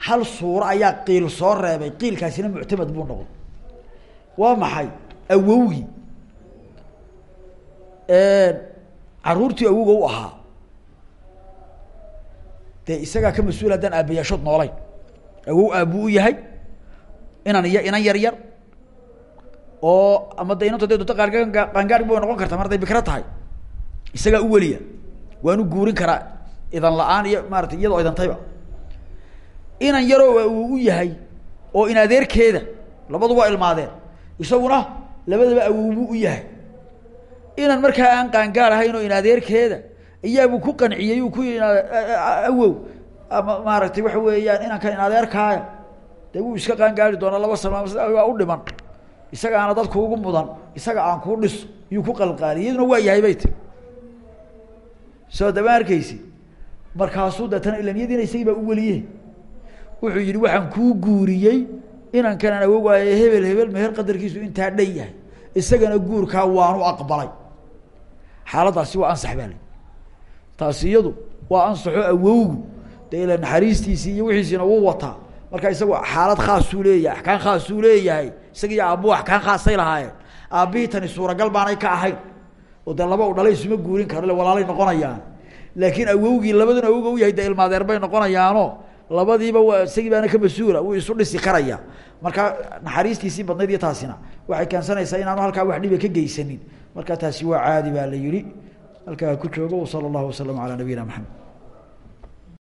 hal suuro ayaa qiil soo reebay qiilkaasina muctamad buu noqday. Waa maxay? Awowgii. Caruurtii awowga u ahaa. Dee isagaa ka mas'uul haddaan aabayaashood noolayn awow aabuu u yahay? Inan iyo inan yar yar? Oo ama de inanto de doonto qaangaa qaangaari ba way noqon kartaa mar haday bikro tahay isagaa u weliya waanu guurin karaa idan la'aan iyo maarata iyadoo idantayba inan yaroo uu yahay oo in adeerkeeda labadu waa ilmaadeen isaguna labadaba awowbuu u yahay. Inan markaa aan qaangaar ahayn oo in adeerkeeda iyaabuu ku qanciyey uu ku awow ama maaragtay waxa weeyaan inanka in adeerkaaya dee wuu iska qaangaari doonaa laba sana waa u dhiman. Isagaana dadku ugu mudan isaga aan kuu dhiso iyuu ku qalqaaliy iyaduna waa yahay bay tiri soo dama arkeysi markaasuu deetana ilan iyadiina isagii baa u weliye wuxuu yihi waxaan kuu guuriyey inankan aan awogaayo hebel hebel meher qadarkiisu intaa dhan yahay. Isagana guurkaa waanu aqbalay. Xaaladdaasi waa ansax baa li taasi iyadu waa ansaxo awowgu dee ila naxariistiisii iyo wixiisiina wuu wataa. Marka isagu xaalad khaasuu leeyahay axkaan khaasuu leeyahay isaga iyo aabbuhu axkaan khaasay lahaayeen. Aabbihii tani suuragal baanay ka ahayn oo dee laba u dhalay isuma guurin karo walaalay noqonayaan. Laakiin awowgii labaduna awowga u yahay dee ilmaadeer bay noqonayaano labadiiba waa isagii baana ka mas'uula wuu isu dhisi karaya. Marka naxariistiisii badnayd iyo taasina waxay keensanaysaa inaanu halkaa wax dhiba ka geysanin. Marka taasi waa caadi baa la yihi halkaa ku joogo sala allahu wasalam calaa nabiyina maxamed